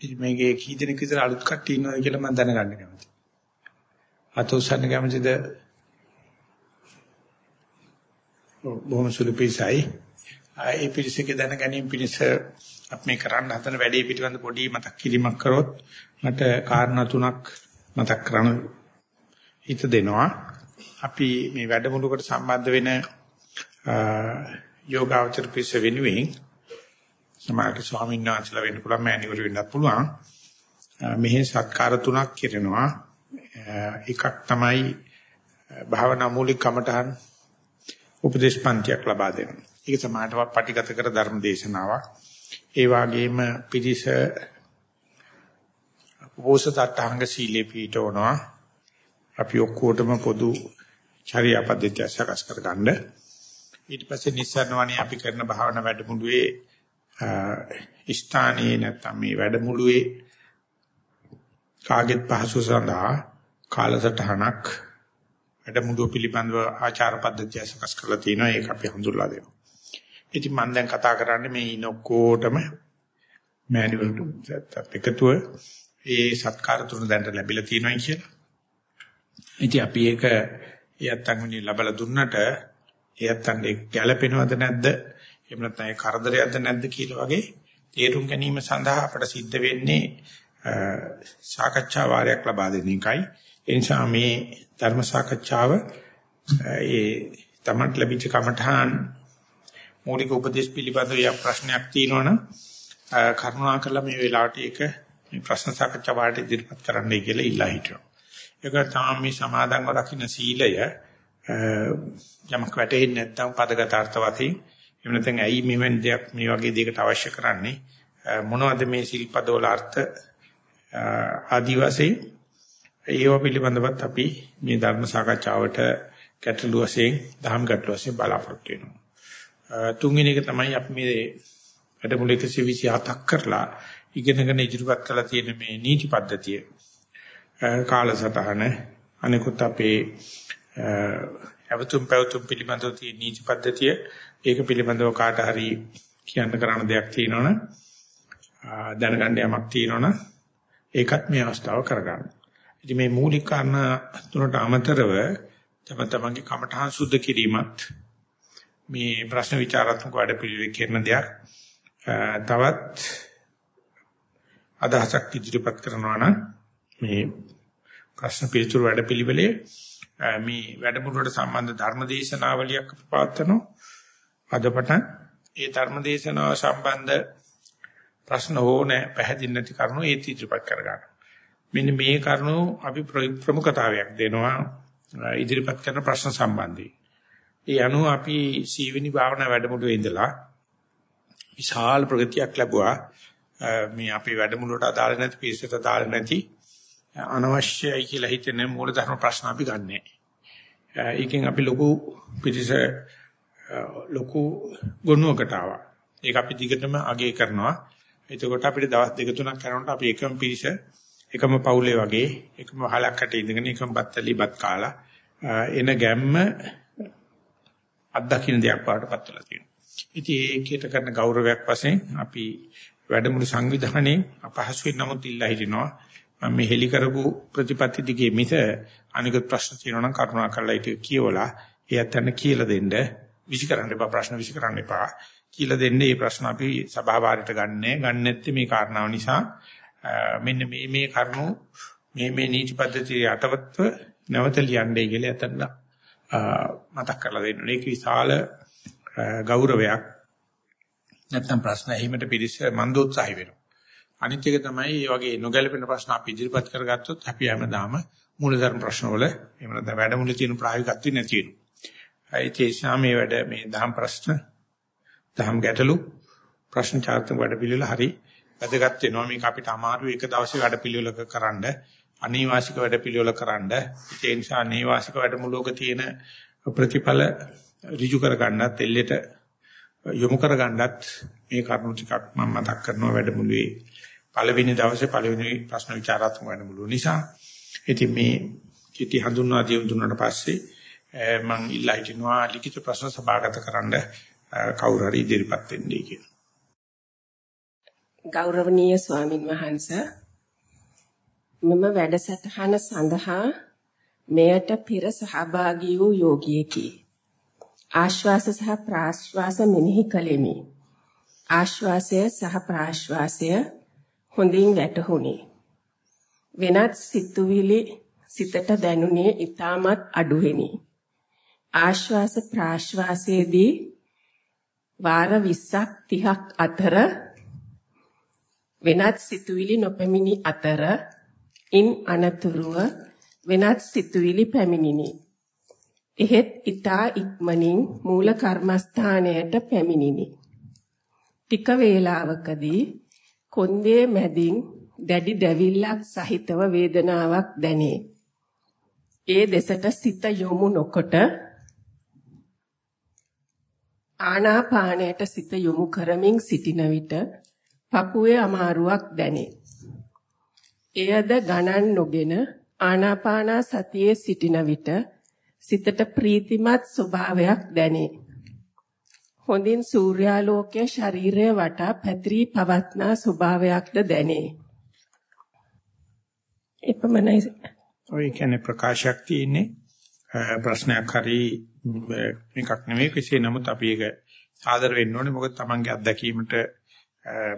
ඉතින් මේකේ කී දෙනෙක් විතර අලුත් කට්ටිය ඉන්නවද කියලා මම දැනගන්න කැමතියි. අතෝසන්න කැමතිද? බොහොම සුළු පිසයි. ඒ පිළිසක දැන ගැනීම පිණිස අපි මේ කරන්න හදන වැඩේ පිටිබඳ පොඩි මතක් කිරීමක් කරොත් මට කාරණා තුනක් මතක් කරන්න හිත දෙනවා. අපි මේ වැඩමුළුවකට සම්බන්ධ වෙන යෝගාවචර පිස වෙනුවෙන් සමාජ ස්වාමීන් වහන්සේලා වෙන්න පුළුවන් මෑණිවරු වෙන්නත් පුළුවන්. මෙහි සත්කාර තුනක් කරනවා. එකක් තමයි භාවනා මූලික කමඨහන් උපදේශ පන්තියක් ලබා දෙනවා. ඒක සමාජව පටිගත කර ධර්ම දේශනාවක්. ඒ වගේම පිරිස උපෝසතට්ඨාංග සීලේ පීඨවනවා. අපි ඔක්කොටම පොදු චර්යා පද්ධතිය සකස් කරගන්න. ඊට පස්සේ නිස්සාරණවනේ අපි කරන භාවනා වැඩමුළුවේ ස්ථානයේ නැත්නම් මේ වැඩමුළුවේ කාගෙත් පහසු සඳහා කාලසටහනක් වැඩමුළුව පිළිබඳව ආචාර පද්ධතිය සකස් කරලා තිනවා ඒක අපි හඳුල්ලා දෙනවා. ඉතින් මම දැන් කතා කරන්නේ මේ ඉනොක්කොටම මෑණිවරුන්ට එකතුව ඒ සත්කාර තුන දැන්ට ලැබිලා තියෙනවා කියලා. ඉතින් අපි ඒක එයත්න් වෙනි ලැබලා දුන්නට එයත්න් ඒක ගැළපෙනවද නැද්ද? එහෙම නැත්නම් ඒ කරදරයක්ද නැද්ද කියලා වගේ තේරුම් ගැනීම සඳහා අපට සිද්ධ වෙන්නේ සාකච්ඡා වාරයක් ලබා දෙන එකයි. ඒ නිසා මේ ධර්ම සාකච්ඡාව ඒ තමන්ට ලැබිච්ච කමඨාන් මූලික උපදේශ පිළිබඳව යක් ප්‍රශ්නයක් තියෙනවනම් කරුණාකරලා මේ වෙලාවට ඒක මේ ප්‍රශ්න සාකච්ඡා වාරයට ඉදිරිපත් කරන්නයි කියලා ඉල්ලා හිටියා. ඒක තමයි මේ සමාදන්ව රකින්න සීලය යමක් වැටෙන්නේ නැත්නම් පදගත අර්ථ වශයෙන් එහෙම නැත්නම් ඇයි මෙවැනි දෙයක් මේ වගේ දෙයකට අවශ්‍ය කරන්නේ මොනවද මේ සිල්පද වල අර්ථ ආදි වශයෙන් ඒව පිළිබඳවත් අපි මේ ධර්ම සාකච්ඡාවට ගැටළු වශයෙන් දහම් ගැටළු වශයෙන් බලාපොරොත්තු වෙනවා. තුන්වෙනි එක තමයි අපි මේ වැඩමුළු 127ක් කරලා ඉගෙනගෙන ඉදිරිපත් කළා තියෙන මේ නීති පද්ධතිය. කාලසටහන අනිකුත් අපේ අවතුම් පැවතුම් පිළිබඳව තියෙන නීති පද්ධතිය ඒක පිළිබඳව කාට හරි කියන්න කරන්න දෙයක් තියෙනවනම් දැනගන්න යමක් තියෙනවනම් ඒකත් මේ අවස්ථාව කරගන්න. ඉතින් මේ මූලික කාරණා තුනට අමතරව තම තමන්ගේ කමඨහං සුද්ධ කිරීමත් මේ ප්‍රශ්න විචාරාත්මක වැඩ පිළිවෙල කරන දෙයක්. තවත් අදහසක් ඉදිරිපත් කරනවා නම් මේ ප්‍රශ්න පිළිතුරු වැඩ පිළිවෙලේ මේ වැඩමුළුවට සම්බන්ධ ධර්මදේශනාවලියක් අපි පවත්වනවා අදපටන් ඒ ධර්මදේශනාව සම්බන්ධ ප්‍රශ්න හෝ නැහැ පැහැදිලි නැති කරුණු ඒ ඉදිරිපත් කරගන්න. මෙන්න මේ කරුණු අපි ප්‍රමුඛතාවයක් දෙනවා ඉදිරිපත් කරන ප්‍රශ්න සම්බන්ධයෙන්. ඒ අනුව අපි සීවෙනි භාවනා වැඩමුළුවේ ඉඳලා විශාල ප්‍රගතියක් ලැබුවා. මේ අපේ වැඩමුළුවට අදාළ නැති පිළිසෙට අදාළ නැති අනවශ්‍යයි කියලා හිතෙන මූලධර්ම ප්‍රශ්න අපි ගන්නෑ. ඒකෙන් අපි ලොකු පිළිස ලොකු ගුණයකට ආවා. ඒක අපි දිගටම අගය කරනවා. එතකොට අපිට දවස් දෙක තුනක් කරනකොට අපි එකම පිළිස එකම පවුලේ වගේ එකම වහලකට ඉඳගෙන එකම බත්තලි බත් කාලා එන ගැම්ම අත්දකින්න දෙයක් වඩටපත් වෙලා තියෙනවා. ඉතින් ඒකයට කරන ගෞරවයක් වශයෙන් අපි වැඩමුළු සංවිධානයේ අපහසු වෙන නමුත් ඉල්ලා හිටිනවා. මම මේ හෙලි කරපු ප්‍රතිපත්ති දිගේ මිස අනිකුත් ප්‍රශ්න තියෙනවා නම් කරුණා කරලා ඒක කියවලා එයත් යන කියලා දෙන්න විසිකරන්න එපා ප්‍රශ්න විසිකරන්න එපා කියලා දෙන්නේ මේ ප්‍රශ්න අපි සභාවාරයට ගන්නෑ ගන්න නැත්තේ මේ කාරණාව නිසා මෙන්න මේ මේ කරුණු මේ මේ නීති පද්ධතිය යටවත්ව නැවත ලියන්නේ කියලා එතන මතක් කරලා දෙන්න. ඒක විශාල ගෞරවයක්. නැත්තම් ප්‍රශ්න ඇහිමට පිළිස මන්දෝත්සාහි වෙනවා. අනිත් එක තමයි මේ වගේ නොගැලපෙන ප්‍රශ්න අපි ඉදිරිපත් කරගත්තොත් අපි හැමදාම මූලධර්ම ප්‍රශ්නවල එහෙම නැත්නම් වැඩමුළුවේ තියෙන ප්‍රායෝගිකත්වය නැති වෙනවා. ඒ තේසා මේ වැඩ මේ දහම් ප්‍රශ්න දහම් ගැටලු ප්‍රශ්න චාර්තක වැඩ පිළිවෙල හරි වැදගත් වෙනවා. මේක අපිට අමාරු එක දවසේ වැඩ පිළිවෙලක කරන්න අනේවාසික වැඩ පිළිවෙල කරන්න ඒ නිසා අනේවාසික වැඩමුළුවක තියෙන ප්‍රතිඵල ඍජු කර ගන්නත් එල්ලෙට යොමු කර ගන්නත් මේ කරුණු ටිකක් මම මතක් කරනවා වැඩමුළුවේ පළවෙනි දවසේ පළවෙනි ප්‍රශ්න විචාරාත්මක වැඩමුළුව නිසා ඉතින් මේ කිටි හඳුන්වා දී දුන්නාට පස්සේ මම ඉල්ලා හිටිනවා ලිඛිත ප්‍රශ්න සභාගත කරන්න කවුරු හරි ඉදිරිපත් වෙන්නයි කියලා ගෞරවනීය ස්වාමින් වහන්සේ මම වැඩසටහන සඳහා මෙයට පෙර සහභාගී වූ යෝගියෙකි. ආශ්වාස සහ ප්‍රාශ්වාස මෙනෙහි කළෙමි. ආශ්වාසය සහ ප්‍රාශ්වාසය හොඳින් වැටහුණි. වෙනත් සිතුවිලි සිතට දැනුනේ ඊටමත් අඩුවෙනි. ආශ්වාස ප්‍රාශ්වාසයේදී වාර 20ක් 30ක් අතර වෙනත් සිතුවිලි නොපැමිණි අතර ඉන් අනතුරුව වෙනත් සිතුවිලි පැමිණිනි. එහෙත් ඊතා ඉක්මනින් මූල කර්මස්ථානයට පැමිණිනි. ටික වේලාවකදී කොන්දේ මැදින් දැඩි දැවිල්ලක් සහිතව වේදනාවක් දැනේ. ඒ දෙසට සිත යොමු නොකොට ආනාපානයට සිත යොමු කරමින් සිටින විට පපුවේ අමාරුවක් දැනේ. එයද ගණන් නොගෙන ආනාපාන සතියේ සිටින විට සිතට ප්‍රීතිමත් ස්වභාවයක් දැනේ. හොඳින් සූර්යාලෝකයේ ශරීරය වටා පැතිරී පවත්නා ස්වභාවයක්ද දැනේ. එපමණයි. ඔය කියන්නේ ප්‍රකාශයක් තියෙන්නේ ප්‍රශ්නයක් හරි මේකක් නෙමෙයි කෙසේ නමුත් අපි ඒක සාදර වෙන්න ඕනේ මොකද Tamange අත්දැකීමට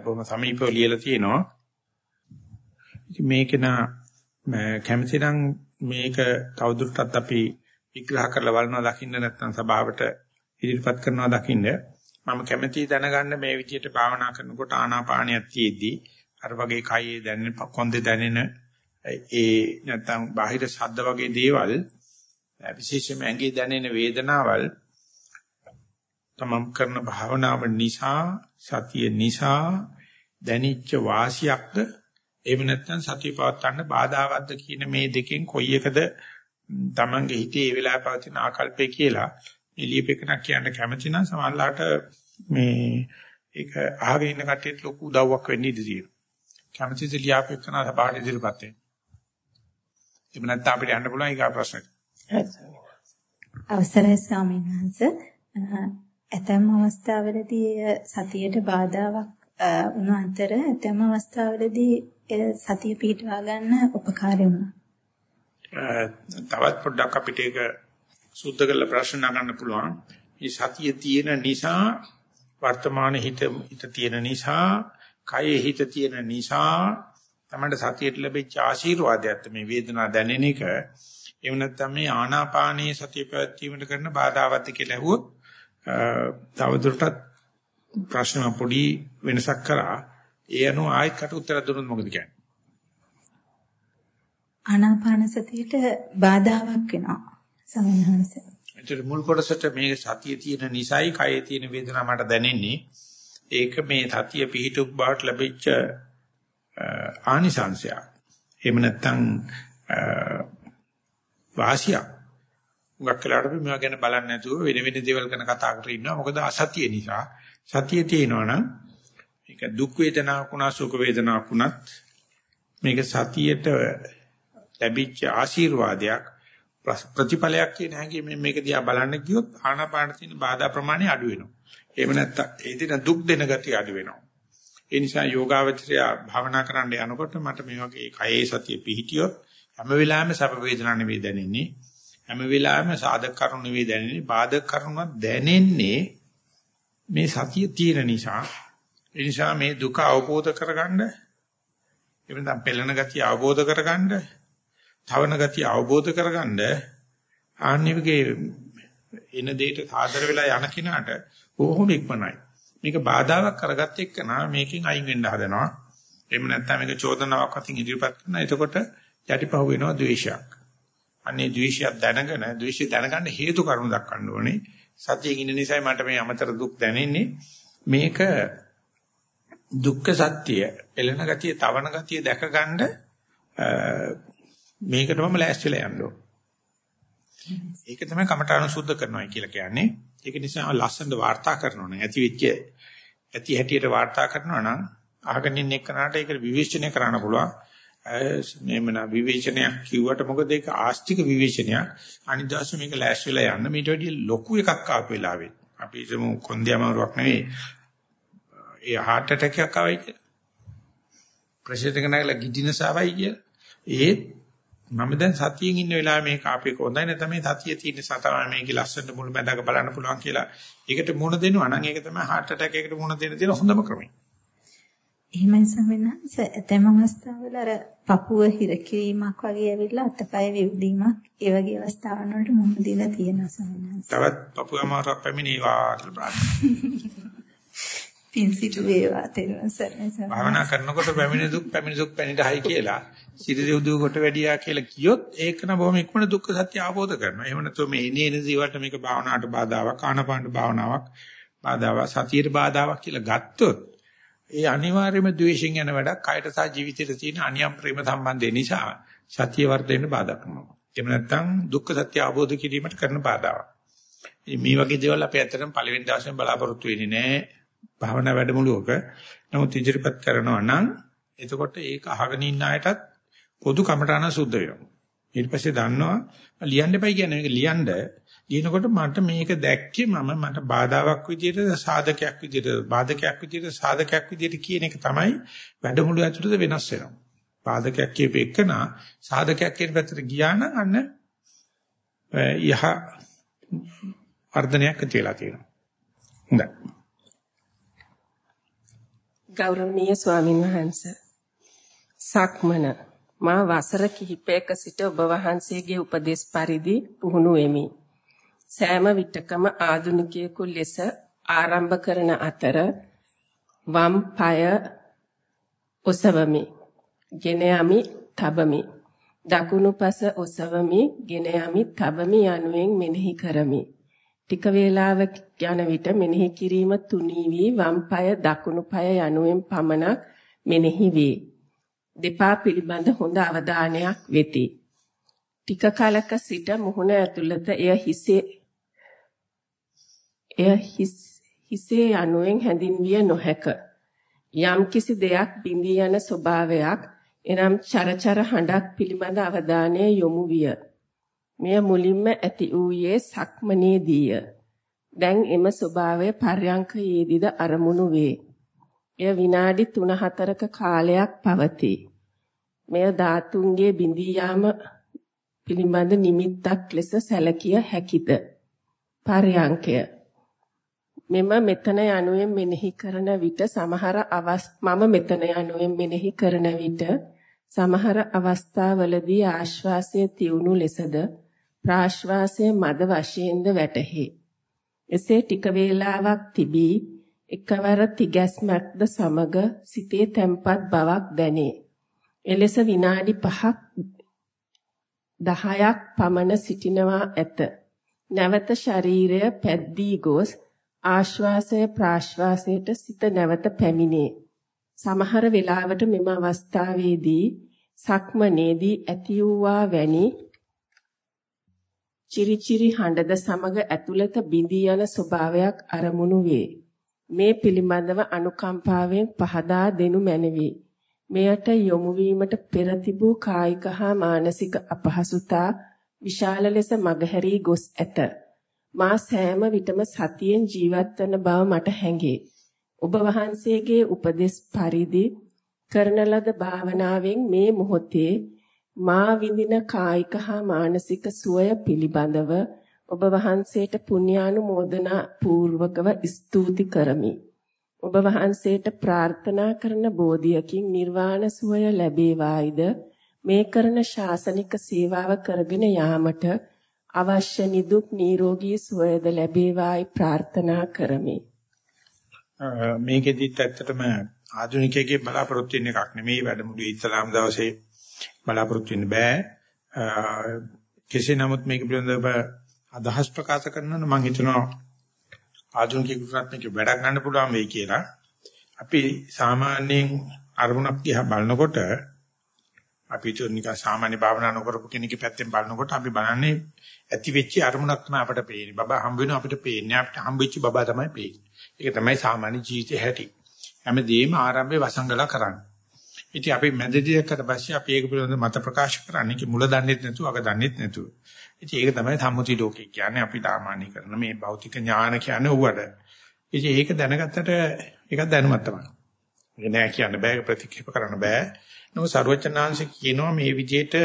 බොහොම සමීපව ලියලා තියෙනවා. ඉතින් මේක නා කැමති නම් මේක තවදුරටත් අපි විග්‍රහ කරලා බලනවා දකින්න නැත්නම් සභාවට ඉදිරිපත් කරනවා දකින්න මම කැමැති දැනගන්න මේ විදිහට භාවනා කරනකොට ආනාපානියක් තියේදී අර වගේ කයේ දැනෙන කොන්දේ දැනෙන ඒ නැත්නම් බාහිර ශබ්ද වගේ දේවල් විශේෂයෙන්ම ඇඟේ දැනෙන වේදනාවල් තමම් කරන භාවනාව නිසා සතිය නිසා දැනිච්ච වාසියක්ද එහෙම නැත්නම් සතිය පවත්වන්න බාධාවත්ද කියන මේ දෙකෙන් කොයි එකද තමන්ගේ හිතේ ඒ වෙලාවේ පවතින ආකල්පය කියලා එළියපෙකනක් කියන්න කැමති නම් සමහරලාට මේ ඒක අහගෙන ඉන්න කට්ටියට ලොකු උදව්වක් වෙන්න ඉඩ තියෙනවා. කැමතිද ලියාපෙකන සභාවට ඉදිරියපත් වෙන්න. එහෙම නැත්නම් අපිට යන්න පුළුවන් ඊගා ප්‍රශ්නෙට. අවසරයි ස්වාමීන් වහන්සේ. ඇතැම් අවස්ථාවලදී සතියට බාධාවක් වුණ අතර ඇතැම් අවස්ථාවලදී සතිය පිටවා ගන්න උපකාරී වුණා. තවත් පොඩ්ඩක් අපිට ඒක සුද්ධ කරලා ප්‍රශ්න නගන්න පුළුවන්. මේ සතිය තියෙන නිසා වර්තමාන හිත හිත තියෙන නිසා කයේ හිත තියෙන නිසා තමයි සතියට ලැබිච්ච ආශිර්වාදයක් මේ වේදනාව දැනෙන එක. එහෙම නැත්නම් මේ ආනාපානයේ සතිය පැවැත්වීමට කරන බාධාවත් කියලා ඇහුවොත් තවදුරටත් ප්‍රශ්න පොඩි වෙනසක් කරා ඒ අනුව ආයෙත් කට උත්තර දුන්නොත් මොකද කියන්නේ? ආනාපාන සතියට බාධාවක් වෙනවා සමහරවිට. ඒතර මුල් කොටසට මේ සතිය තියෙන නිසයි කයේ තියෙන වේදනාව මට දැනෙන්නේ. ඒක මේ සතිය පිහිටුක් බවට ලැබිච්ච ආනිසංශයක්. එහෙම නැත්නම් වාසියක්. උගක් කලකට අපි මේවා ගැන බලන්නේ නැතුව වෙන වෙන දේවල් ගැන කතා කරගෙන ඉන්නවා. මොකද අසතිය නිසා. සතිය තියෙනවා නම් මේක දුක් වේදනාවක් වුණා සුඛ වේදනාවක් වුණත් මේක සතියට ලැබිච්ච ආශිර්වාදයක් ප්‍රතිඵලයක් කියන හැඟීමෙන් මේක දිහා බලන්න ගියොත් ආනාපාන තියෙන බාධා ප්‍රමාණය අඩු වෙනවා. එහෙම නැත්නම් ඒ දින දුක් දෙන ගතිය අඩු වෙනවා. ඒ නිසා යෝගාවචරය භාවනා කරන්න යනකොට මට මේ වගේ කයේ සතිය පිහිටියොත් හැම වෙලාවෙම සැප වේදනා නෙවෙයි දැනෙන්නේ. හැම වෙලාවෙම සාධක කරුණු නෙවෙයි දැනෙන්නේ. බාධක කරුණක් දැනෙන්නේ මේ සතිය තියෙන නිසා. ඒ නිසා මේ දුක අවබෝධ කරගන්න එවෙන්දම් පෙළෙන ගතිය අවබෝධ කරගන්න, තවන ගතිය අවබෝධ කරගන්න ආන්නිවගේ එන දෙයට සාදර වෙලා යන කිනාට ඕහොම ඉක්මනයි. මේක බාධාවක් කරගත්ත එක්කනා මේකෙන් අයින් වෙන්න හදනවා. එහෙම නැත්නම් මේක චෝදනාවක් අතින් ඉදිරිපත් කරනවා. එතකොට යටිපහුව වෙනවා ද්වේෂයක්. අනේ ද්වේෂයක් දැනගෙන ද්වේෂය දැනගන්න හේතු කරුණු දක්වන්න ඕනේ. සතියේ ඉන්න නිසායි මට මේ අමතර දුක් දැනෙන්නේ. මේක දුක්ඛ සත්‍ය, එළන ගතිය, තවන ගතිය දැකගන්න මේකටම ලෑස්තිලා යන්න ඕනේ. ඒක තමයි කමඨාන සුද්ධ කරනවා කියලා කියන්නේ. ඒක නිසා ලස්සනට වාර්තා කරනවා නම් ඇති වෙච්ච ඇති හැටියට වාර්තා කරනවා නම් අහගෙන ඉන්න එක්කනට ඒක විවේචනය කරන්න පුළුවන්. මේම නා විවේචනයක් කිව්වට මොකද ඒක ආස්තික විවේචනයක්. අනිදාස මේක ලෑස්ති වෙලා යන්න මීට වැඩිය ලොකු එකක් ආපු වෙලාවෙත්. අපි හිතමු කොන්දේ අමාරුවක් නෙවෙයි. ඒ heart attack එකක් ආවයි කියලා. ප්‍රෙෂර් එක නැගලා ගිඩිනසවයි කියලා. ඒත් මම දැන් සතියෙන් ඉන්න වෙලාවේ මේක අපේ කොහොඳයි නැත්නම් මේ සතිය තියෙන සතම මේකේ ලස්සනට මුළු මැදක බලන්න පුළුවන් කියලා ඒකට මුණ දෙනවා නම් ඒක තමයි heart attack එකකට මුණ දෙන්න තියෙන හොඳම ක්‍රමය. එහෙමයි සමනස ඇතැම් අවස්ථාවල අර පපුව හිරකිරීමක් වගේ ඇවිල්ලා අතපය විවදීමක් ඒ වගේ අවස්ථාවන් වලට මුහුණ දීලා තියෙනවා සමනස. තවත් පපුව අමාරුවක් පැමිණේවා කියලා ප්‍රාර්ථනා. පින් සිටු වේවා තෙරුවන් සරණයි. භාවනා කරනකොට පැමිණි දුක් පැමිණි දුක් පැනිටයි කියලා සිරිදෙව් දුවට වැඩියා කියලා කියොත් ඒක නම් බොහොම ඉක්මන දුක්ඛ සත්‍ය අවබෝධ කරනවා. එහෙම නැත්නම් මේ එනේ එන ජීවිතයට මේක භාවනාවට බාධාවක්, ආනපානට භාවනාවක්, බාධාවක්, සතියට බාධාවක් කියලා ගත්තොත් ඒ අනිවාර්යයෙන්ම ද්වේෂයෙන් යන වැඩක් කයට සහ ජීවිතයට තියෙන අනියම් ප්‍රේම සම්බන්ධය නිසා සතිය වර්ධෙන්න බාධා කරනවා. එහෙම නැත්නම් දුක්ඛ සත්‍ය අවබෝධ කිරීමට කරන බාධාවක්. මේ වගේ දේවල් අපි ඇත්තටම පළවෙනි දවසෙන් බලාපොරොත්තු වෙන්නේ නැහැ. භාවනා වැඩමුළුවක. නමුත් ඉදිරිපත් කරනවා නම් එතකොට ඒක අහගෙන ඉන්න අයටත් පොදු කමඨාන සුද්ධ වෙනවා. ඊට පස්සේ දන්නවා ලියන්න එපයි කියන්නේ මේක ලියන්න ලියනකොට මට මේක දැක්කේ මම මට බාධාවක් විදියට සාධකයක් විදියට බාධකයක් විදියට සාධකයක් විදියට කියන එක තමයි වැඩමුළු ඇතුළත වෙනස් වෙනවා. බාධකයක් කියප එකන සාධකයක් කියන පැත්තට ගියා නම් අන්න යහ වර්ධනයක් ඇති වෙලා තියෙනවා. හොඳයි. ගෞරවනීය ස්වාමින් වහන්සේ සක්මන මා වසර කිහිපයක සිට ඔබ වහන්සේගේ උපදේශ පරිදි පුහුණු වෙමි. සෑම විටකම ආධුනිකයෙකු ලෙස ආරම්භ කරන අතර වම් පාය ඔසවමි. ගෙන යමි, තබමි. දකුණු පස ඔසවමි, ගෙන යමි, තබමි යනුවෙන් මෙනෙහි කරමි. ටික වේලාවක් යන විට මෙනෙහි කිරීම තුනී වී වම් පාය දකුණු පාය යනුවෙන් පමණක් මෙනෙහි වේ. දෙපා පිළිබඳ හොඳ අවධානයක් වෙති. ටික කලක සිට මුහුණ ඇතුළත එය හිසේ එය හිසේ යනුවෙන් හැඳින්විය නොහැක. යම් කිසි දෙයක් බිඳී යන ස්වභාවයක් එනම් චරචර හඬක් පිළිබඳ අවධානය යොමු විය. මෙය මුලින්ම ඇති වූයේ සක්මනේදීය. දැන් එම ස්වභාවය පර්යංකයේදීද අරමුණු වේ. එය විනාඩි 3-4ක කාලයක් පවතී. මෙය ධාතුන්ගේ බිඳී යාම පිළිබඳ නිමිත්තක් ලෙස සැලකිය හැකිද? පර්යංකය මෙම මෙතන යනුවෙන් මෙනෙහි කරන විට සමහර මම මෙතන යනුවෙන් මෙනෙහි කරන විට සමහර අවස්ථාවලදී ආශ්වාසය තියුණු ලෙසද ප්‍රාශ්වාසය මද වශයෙන්ද වැටහි. එසේ ටික වේලාවක් තිබී එකවර තිගැස්මක්ද සමග සිතේ තැම්පත් බවක් දැනේ. එලෙස විනාඩි 5ක් 10ක් පමණ සිටිනවා ඇත. නැවත ශරීරය පැද්දී ගොස් ආශ්වාසය ප්‍රාශ්වාසයට සිත නැවත පැමිණේ. සමහර වෙලාවට මෙම අවස්ථාවේදී සක්මනේදී ඇති වූවා වැනි චිරිචිරි හඬද සමග ඇතුළත බිඳී යන ස්වභාවයක් අරමුණු වේ. මේ පිළිබඳව අනුකම්පාවෙන් පහදා දෙනු මැනවි. මෙයට යොමු වීමට පෙර තිබූ කායික හා මානසික අපහසුතා විශාල ලෙස මගහැරී ගොස් ඇත. මා සෑම විටම සතියෙන් ජීවත් වන බව මට හැඟේ. ඔබ වහන්සේගේ උපදෙස් පරිදි කරන ලද භාවනාවෙන් මේ මොහොතේ මා විඳින කායික හා මානසික සුවය පිළිබඳව ඔබ වහන්සේට පුණ්‍යානුමෝදනා පූර්වකව ස්තුති කරමි. ඔබ වහන්සේට ප්‍රාර්ථනා කරන බෝධියකින් නිර්වාණ සුවය ලැබේවායිද මේ කරන ශාසනික සේවාව කරගෙන යාමට අවශ්‍ය නිදුක් නිරෝගී සුවයද ලැබේවායි ප්‍රාර්ථනා කරමි. මේකෙදිත් ඇත්තටම ආධුනිකයෙක්ගේ බලාපොරොත්තු වෙන එකක් නෙමෙයි වැඩමුළුවේ ඉස්ලාම් දවසේ බලාපොරොත්තු වෙන්න බෑ. කෙසේ නමුත් මේක පිළිබඳව අදහස් ප්‍රකාශ කරනවා නම් මම හිතනවා ආධුනිකයෙකුට මේක වැඩ ගන්න පුළුවන් වෙයි කියලා. අපි සාමාන්‍යයෙන් අරමුණක් දිහා බලනකොට අපි නිකන් සාමාන්‍ය භාවනා නොකරපු කෙනෙක්ගේ පැත්තෙන් බලනකොට අපි බලන්නේ ඇති වෙච්ච අරමුණක් තමයි අපිට පේන්නේ. බබා හම්බ වෙනවා අපිට පේන්නේ. අපිට හම්බ වෙච්ච බබා තමයි පේන්නේ. ඒක තමයි සාමාන්‍ය ජීවිතේ හැටි. හැමදේම ආරම්භයේ වසංගල කරන්නේ. ඉතින් අපි මැදදී දැක්කට පස්සේ අපි ඒක පිළිබඳව මත ප්‍රකාශ කරන්නේ කි මුල දන්නෙත් නැතුව අග දන්නෙත් නැතුව. ඉතින් ඒක තමයි සම්මුති ලෝකේ කියන්නේ අපි සාමාන්‍ය කරන මේ භෞතික ඥාන කියන්නේ උවට. ඉතින් ඒක දැනගත්තට ඒක දැනුමක් තමයි. නෑ කියන්න බෑ ප්‍රතික්ෂේප කරන්න බෑ. නමුත් ਸਰවචනාංශ කියනවා මේ විදිහට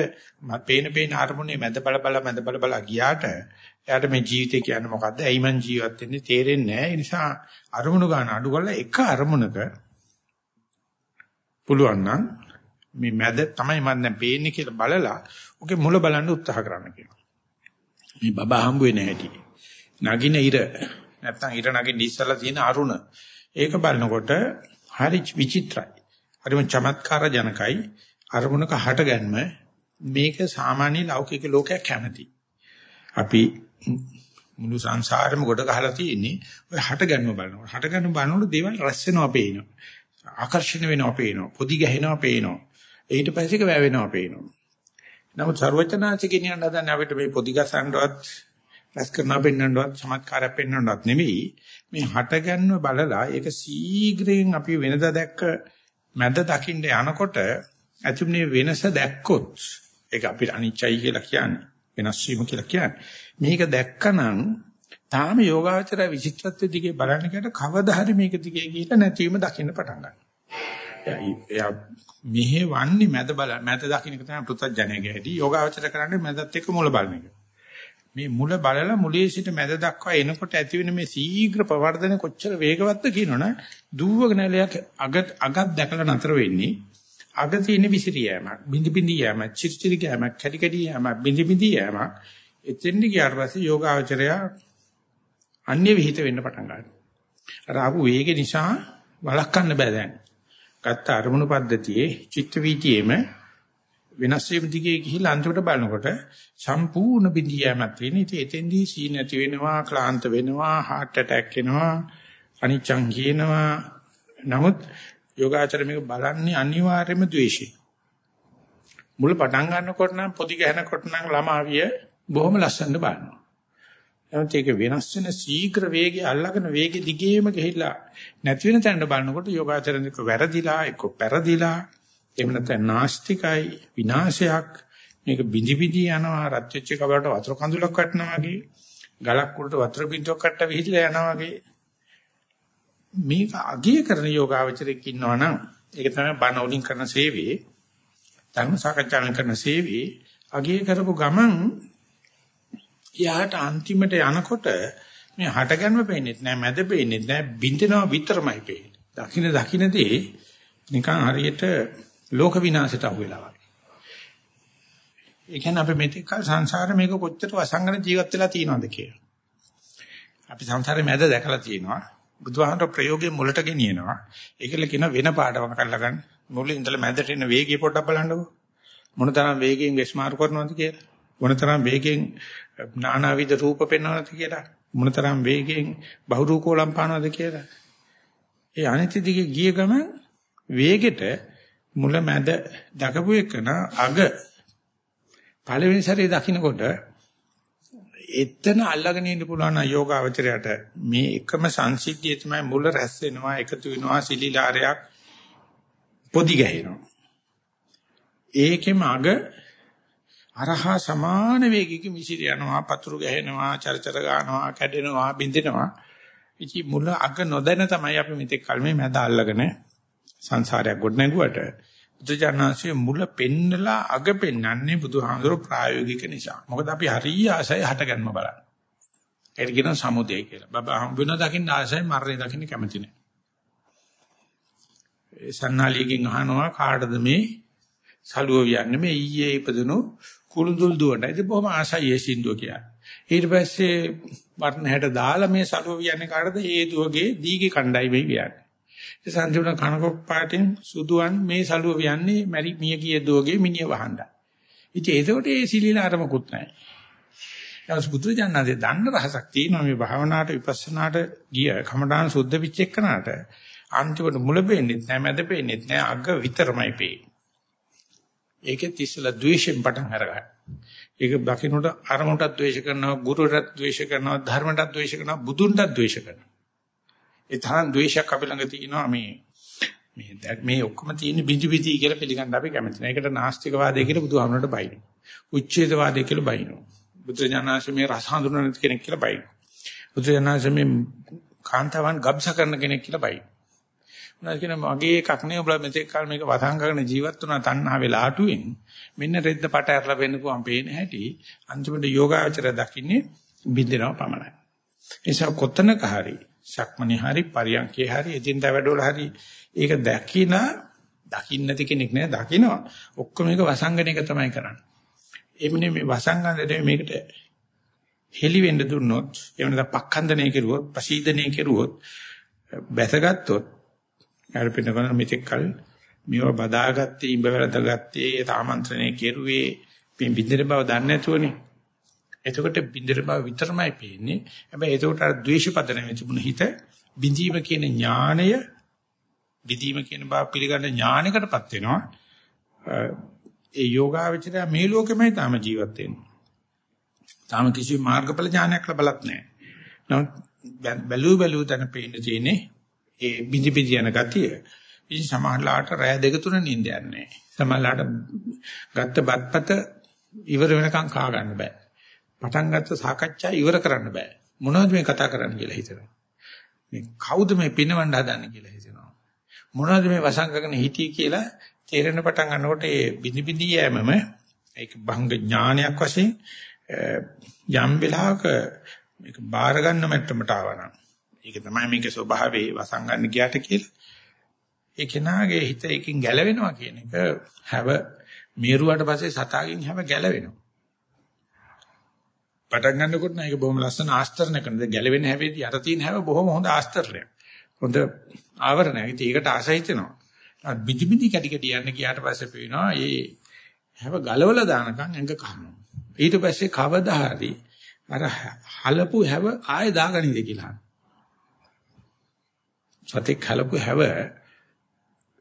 පේන පේන අරමුණේ මැද බල බල මැද බල බල ගියාට එයාට මේ ජීවිතය කියන්නේ මොකද්ද? ඇයි මං ජීවත් වෙන්නේ තේරෙන්නේ නැහැ. ඒ නිසා අරමුණු ගන්න අඩු කරලා එක අරමුණක පුළුවන් නම් මේ මැද තමයි මම දැන් පේන්නේ කියලා බලලා ඔකේ මුල බලන්න උත්සාහ කරන්න කියනවා. මේ බබා හම්බ වෙන්නේ නැහැටි. නගින ඉර නැත්තම් ඉර නගින්න ඉස්සලා තියෙන අරුණ. ඒක බලනකොට හරි විචිත්‍රයි. හරිම චමත්කාර ජනකයි අරමුණක හටගන්ම මේක සාමාන්‍ය ලෞකික ලෝකයක් කැමති. අපි මුළු සංසාරෙම ගොඩ ගහලා තියෙන්නේ ඔය හටගන්ම බලනකොට. හටගන්ම බලනකොට දේවල් රැස් වෙනවා පේනවා. ආකර්ෂණ වෙනවා පේනවා. පොදි ගැහෙනවා පේනවා. ඊට පස්සේ ඒක වැවෙනවා පේනවා. නමුත් ਸਰවචනාචි කියනන හදන්නේ අපිට මේ පොදි ගසන්නවත් රැස් කරනවා පෙන්වන්නවත් චමත්කාරයක් පෙන්වන්නවත් නෙවෙයි. මේ හටගන්ම බලලා ඒක සීඝ්‍රයෙන් අපි වෙනදා දැක්ක මැද දකින්න යනකොට ඇතුළේ වෙනස දැක්කොත් ඒක අපිට අනිච්චයි කියලා කියන්නේ. වෙනස් වීම කියලා කියන්නේ. මේක දැක්කනම් තාම යෝගාචර විචිත්‍රත්වයේ දිගේ බලන්න කියට කවදා හරි මේක දිගේ ගිහිල්ලා නැතිවීම දකින්න පටන් ගන්නවා. එයා මෙහෙ වන්නේ මැද බල මැද දකින්න එක තමයි පෘථජ්ජනයේ හැටි. යෝගාචර කරන්නේ මැදත් එක්ක මුල බලන එක. මේ මුල බලලා මුලේ සිට මැද දක්වා එනකොට ඇතිවෙන මේ ශීඝ්‍ර ප්‍රවර්ධන කොච්චර වේගවත්ද කියනවනේ දුවගෙන ඇලයක් අග අගක් දැකලා නතර වෙන්නේ අග තියෙන විසිරියෑමක් බිඳි බිඳි යෑමක් චිරිචිරි යෑමක් කැටි කැටි යෑමක් බිඳි බිඳි යෑමක්. එතෙන්දි ගියාට පස්සේ යෝගාචරය අන්‍ය විහිිත වෙන්න පටන් ගන්නවා. අර ආපු වේග නිසා වළක්වන්න බෑ දැන්. ගත්ත අරමුණු පද්ධතියේ චිත්ත වීතියේම වෙනස් වීම දිගේ ගිහිල්ලා අන්තිමට බලනකොට සම්පූර්ණ බිඳියමක් තියෙන. ඉතින් එතෙන්දී සී නැති වෙනවා, ක්ලාන්ත වෙනවා, heart attack එනවා, අනිච්චං කියනවා. නමුත් යෝගාචර මේක බලන්නේ අනිවාර්යයෙන්ම ද්වේෂය. මුල පටන් ගන්නකොට නම් පොඩි ගහනකොට නම් ළමාවිය බොහොම ලස්සනට බලනවා. නමුත් ඒක වෙනස් වෙන ශීඝ්‍ර වේගය අල්ලගෙන වේගෙ දිගේම ගිහිල්ලා නැති වෙන තැනට බලනකොට යෝගාචරණයක වැරදිලා එක්ක පෙරදිලා එහෙම නැත්නම් නාස්තිකයි විනාශයක්. මේක බිඳි බිඳි යනවා රත් වෙච්ච කබලට වතුර කඳුලක් වටනවා වගේ ගලක් උඩට වතුර බිඳුවක් කට්ට විහිදලා යනවා වගේ. මේක අගය කරන යෝගාවචරයක් ඉන්නවා නම් ඒක තමයි බණ වලින් කරන සේවයේ. ධර්ම සාකච්ඡාවෙන් කරන සේවයේ. අගය කරපු ගමන් යාට අන්තිමට යනකොට මේ හටගන්ම පේන්නේ නැහැ මැද පේන්නේ නැහැ බින්දෙනවා විතරමයි පේන්නේ. දකින්න දකින්නදී නිකන් හරියට ලෝක විනාශයට අහු වෙලා වගේ. ඒ කියන්නේ අපි මෙතෙක් කල සංසාරේ මේක කොච්චර වසංගන ජීවත් වෙලා තියෙනවද කියලා. අපි සංසාරේ මැද දැකලා තියෙනවා. බුදුහාමර ප්‍රයෝගයේ මුලට ගෙනියනවා. ඒකල කියන වෙන පාඩමක් අල්ලගන්න. මුලින් ඉඳලා මැදට එන වේගය පොඩ්ඩක් බලන්නකෝ. මොනතරම් වේගයෙන් වෙස්මාරු කරනවද කියලා. මොනතරම් වේගයෙන් නානාවිද රූප පෙන්වනවද කියලා. මොනතරම් වේගයෙන් බහුරූපෝලම් පානවද කියලා. ඒ අනිත්‍ය දිගේ ගිය ගමන් වේගෙට මුල මැද දකපු එකන අග පළවෙනි සැරේ දකින්නකොට එතන අල්ලගෙන ඉන්න පුළුවන් යෝගාවචරයට මේ එකම සංසිද්ධිය තමයි මුල රැස් වෙනවා එකතු වෙනවා සිලිලාරයක් පොදි ගහිනවා. ඒකෙම අග අරහා සමාන වේගයකින් විසිර යනවා පතුරු ගහනවා චරචර ගන්නවා කැඩෙනවා බින්දෙනවා ඉති මුල අග නොදැන තමයි අපි මෙතෙක් කල් මේ මැද අල්ලගෙන සංසාරයක් ගොඩ නැගුවට බුදුජානනාංශයේ මුල පෙන්නලා අග පෙන්නන්නේ බුදුහාමුදුරුවෝ ප්‍රායෝගික නිසා. මොකද අපි හරිය ආසයි හටගන්ම බලන්න. ඒකට කියන සමුදය කියලා. බබා හම් වෙන දකින්න ආසයි මරණය දකින්න කැමති නැහැ. ඒ සන්නාලියකින් අහනවා කාටද මේ සලුව යන්නේ මේ ඊයේ ඉපදුණු කුළුඳුල් දුවන. ඉතින් බොහොම ආසයි ඒ සින්දුව කියන්නේ. ඊට පස්සේ වර්ණ හැට දාලා මේ සලුව යන්නේ කාටද? ඒ දුවගේ දීගේ කණ්ඩායි වෙයි කියන්නේ. ඒ සංජීවන කනකොක් පාටින් සුදුවන් මේ සලුව යන්නේ මැරි මිය ගිය දුවගේ මිනිහ වහන්න. ඉතින් ඒකට ඒ සිලිලාරමකුත් නැහැ. ඊට බුදුජානනාදී දන්න රහසක් තියෙනවා මේ භාවනාවට විපස්සනාට ගිය කමඨාන් සුද්ධ පිච්ච එක්කනට අන්තිමට මුල පෙන්නේ නැහැ මැද පෙන්නේ නැහැ අග විතරමයි පෙන්නේ. ඒකෙත් ඉස්සලා ද්වේෂයෙන් පටන් අරගන්න. ඒක දකින්නට අරමුණටත් ද්වේෂ කරනවා, ගුරුවරටත් ද්වේෂ කරනවා, ධර්මයටත් ද්වේෂ කරනවා, බුදුන්ටත් ද්වේෂ කරනවා. ඒ තරම් ද්වේෂයක් අපි ළඟ තියෙනවා මේ මේ මේ ඔක්කොම තියෙන බිඳි බිඳි කියලා පිළිගන්න අපි කැමති නැහැ. ඒකට නාස්තිකවාදය කියලා බුදුහාමරට බයිනවා. උච්ඡේදවාදය කියලා බයිනවා. බුදුජානනාංශ මේ රස හඳුනන කෙනෙක් කියලා බයිනවා. බුදුජානනාංශ මේ කාන්තාවන් ගබ්ස කරන කෙනෙක් කියලා බයිනවා. උනා කියන මගේ එකක් නේ ඔබලා මෙතෙක් කල මේක වසං කරන ජීවත් වුණා තණ්හා වෙලා ආටුවෙන් මෙන්න රෙද්ද පට ඇරලා වෙන්නකුවම් පේන හැටි අන්තිමට යෝගාචර දකින්නේ බින්දෙනවා පමණයි නිසා කොතනක හරි සක්මණේ හරි පරියන්කේ හරි එදින්දා වැඩවල හරි ඒක දැකිනා දකින්න නැති කෙනෙක් නෑ දකිනවා. ඔක්කොම මේක වසංගන එක තමයි කරන්නේ. එමුනේ මේ වසංගන මේකට හෙලි වෙන්න දුන්නොත් එහෙම නැත්නම් පක්ඛන්දනය කෙරුවොත් පසීදනය කෙරුවොත් බැසගත්තොත් අර පිටකන මෙතෙක් කල මේව බදාගත්තේ ඉඹ වැරදගත්තේ ආමන්ත්‍රණය කෙරුවේ පින් බින්දර බව දන්නේ නැතුවනේ. එතකොට බින්දර බව විතරමයි පේන්නේ හැබැයි එතකොට අර ද්වේෂ පදනම තිබුණ හිත බින්දීම කියන ඥාණය බින්දීම කියන බව පිළිගන්න ඥානයකටපත් වෙනවා ඒ යෝගාවචරය මේ ලෝකෙමයි තාම ජීවත් වෙන්නේ තාම කිසි මාර්ගඵල ඥානයක් ලැබලත් නැහැ. නමුත් බැලු බැලු තන පේන්න තියෙන්නේ ඒ බිඳි බිඳි යන ගතිය. ඉතින් සමහරලාට රෑ දෙක තුන නිින්ද යන්නේ සමහරලාට ගත්ත බත්පත ඉවර වෙනකන් කා ගන්න බෑ. පටන් ගත්ත සාකච්ඡා ඉවර කරන්න බෑ. මොනවද මේ කතා කරන්න කියලා හිතනවා. මේ කවුද මේ පිනවන්න හදන්නේ කියලා හිතනවා. මොනවද මේ වසංගකන හිතී කියලා තේරෙන පටන් ගන්නකොට ඒ බිඳි බිඳි යෑමම ඒක භංග ඥානයක් වශයෙන් යම් වෙලාවක මේක බාර ගන්න මට්ටමට ආවනම් ඒක තමයි මේකේ ස්වභාවය වසංගන්න ගියාට කියලා ඒ කෙනාගේ හිත එකකින් ගැලවෙනවා කියන එක හැව මේරුවාට පස්සේ සතාගෙන් හැව ගැලවෙනවා පටන් ගන්නකොට නේක බොහොම ලස්සන ආස්තරණයකනද ගැලවෙන හැවෙදී අර තියෙන හැව බොහොම හොඳ ආස්තරණයක්. හොඳ ආවරණයක්. ඒකට ආසහිතනවා බිදි බිදි කැටි කැටි යන්න ගියාට පස්සේ පේනවා ඒ හැව ගලවලා දානකම් ඇඟ කනවා ඊට පස්සේ කවදා හරි අර හලපු හැව ආයෙ දාගනිද කියලා. සතෙක් හලපු හැව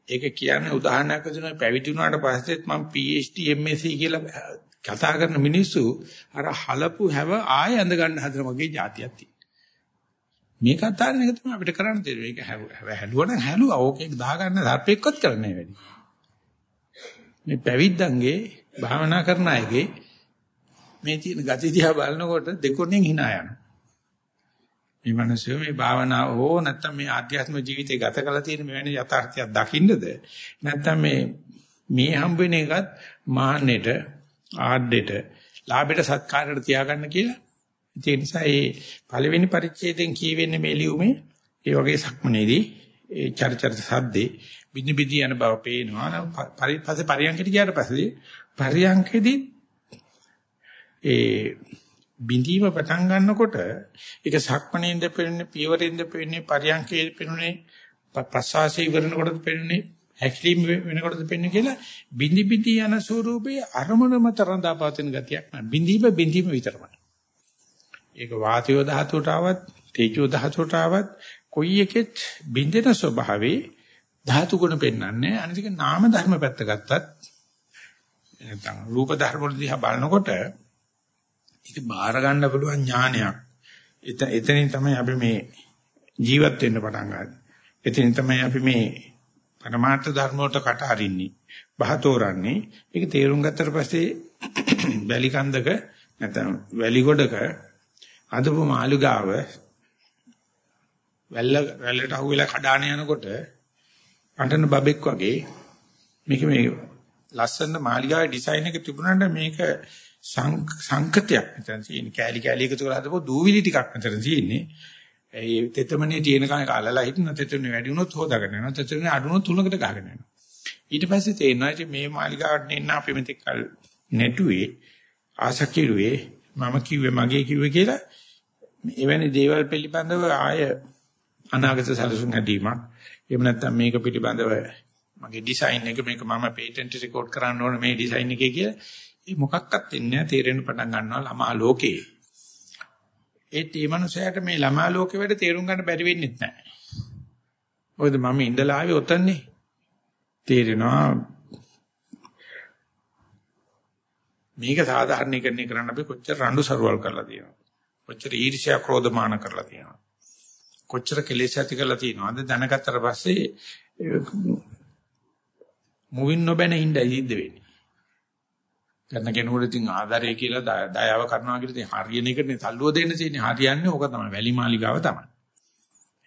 ඒක කියන්නේ උදාහරණයක් වශයෙන් පැවිදි වුණාට පස්සෙත් මම PhD MSc කියලා කතා කරන මිනිස්සු අර හලපු හැව ආයෙ ඇඳ ගන්න හදන වගේ જાතියක් තියෙනවා. මේ කතාවෙන් එක තමයි අපිට කරන්න තියෙන්නේ. ඒක හැලුවා නම් හැලුවා. ඕකේ දාගන්න සර්පෙක්වත් කරන්නේ වැඩි. මේ පැවිද්දන්ගේ භාවනා කරන අයගේ මේ තියෙන gati දිහා බලනකොට දෙකොණෙන් hina යනවා. මේ මිනිස්සු මේ භාවනාව හෝ නැත්නම් මේ ආධ්‍යාත්මික ජීවිතය ගත කරලා තියෙන මෙවැනි යථාර්ථයක් දකින්නද නැත්නම් මේ මේ හම්බ වෙන එකත් මාන්නෙට ආඩෙට ලාභෙට සත්කාරයට තියාගන්න කියලා. ඒ නිසා මේ පළවෙනි පරිච්ඡේදයෙන් කියවෙන්නේ මේ ලියුමේ ඒ වගේ සක්මනේදී ඒ චරිචර සද්දේ බිනි බිදි යන බව පේනවා. පස්සේ පරියන්කට ගියාට පස්සේ පරියන්කෙදී ඒ බිඳීම පටන් ගන්නකොට ඒක සක්මණේන්ද පෙන්නේ පියවරෙන්ද පෙන්නේ පරියන්කේ පෙන්නේ ප්‍රසවාසී ඉවරනකොටද පෙන්නේ හැකිලිම වෙනකොටද පෙන්නේ කියලා බිඳි බිඳි යන ස්වරූපයේ අරමුණම තරඳා පවතින ගතියක් නෑ බිඳීම බිඳීම විතරමයි ඒක වාතය ධාතුවට ආවත් තේජෝ ධාතුවට ආවත් කොයි එකෙත් බිඳෙන ස්වභාවේ ධාතු ගුණ පෙන්වන්නේ අනිතික නාම ධර්ම පැත්ත ගත්තත් නැත්නම් රූප ධර්ම වල දිහා බලනකොට ඒක බාර ගන්න පුළුවන් ඥානයක්. එතනින් තමයි අපි මේ ජීවත් වෙන්න පටන් ගන්නේ. එතනින් තමයි අපි මේ පරමාර්ථ ධර්ම වලට කට අරින්නේ. බහතෝරන්නේ. ඒක තේරුම් ගත්තට පස්සේ වැලි කන්දක නැත්නම් වැලි ගොඩක අදපු මාළුගාව වැල්ල වැල්ලට අහුවෙලා කඩාන යනකොට අඬන බබෙක් වගේ මේක මේ ලස්සන මාලිගාවේ ඩිසයින් එක තිබුණාට මේක සංකතයක් මෙතන තියෙන කෑලි කෑලි එකතු කරලා හදපුව දූවිලි ටිකක් මෙතන තියෙන්නේ ඒ තෙතමනේ තියෙන කම කාලලා හිටින තෙතමනේ වැඩි වුණොත් හොදාගෙන යනවා. තෙතමනේ අඩු වුණොත් තුනකට ගහගෙන යනවා. ඊට පස්සේ තේරෙනවා ඉතින් මේ මාලිගාවට එන්න අපි මෙතෙක් කල් නැටුවේ ආසකිරුවේ මම කිව්වේ මගේ කිව්වේ කියලා. එවැනි දේවල් පිළිබඳව ආය අනාගත සැලසුම් හැදීමක්. එහෙම නැත්නම් මේක පිළිබඳව මගේ ඩිසයින් එක මේක මම පේටන්ට් රෙකෝඩ් කරන්න ඕන මේ ඩිසයින් එකේ කියලා. ඒ මොකක්වත් වෙන්නේ නැහැ. තේරෙන්න පටන් ගන්නවා ළමා ලෝකේ. ඒත් මේ මනුස්සයාට මේ ළමා ලෝකේ වැඩ තේරුම් ගන්න බැරි වෙන්නේ නැහැ. මොකද මම ඉඳලා ආවේ ඔතනනේ. තේරෙනවා මේක සාධාරණීකරණය කරන්න අපි කොච්චර රණ්ඩු සරුවල් කරලා තියෙනවා. කොච්චර ඊර්ෂ්‍යා ක්‍රෝධමාන කරලා තියෙනවා. කොච්චර කෙලෙස් ඇති කරලා තියෙනවද දැනගත්තට පස්සේ මුවින් නොබැන ඉඳ ඉද්ද වෙන්නේ. කරන කෙනෙකුට ඉතින් ආදරය කියලා දයාව කරනවා කියලා ඉතින් හරියන එකනේ තල්ලුව දෙන්න තියෙන්නේ හරියන්නේ ඕක තමයි වැලි මාලිගාව තමයි.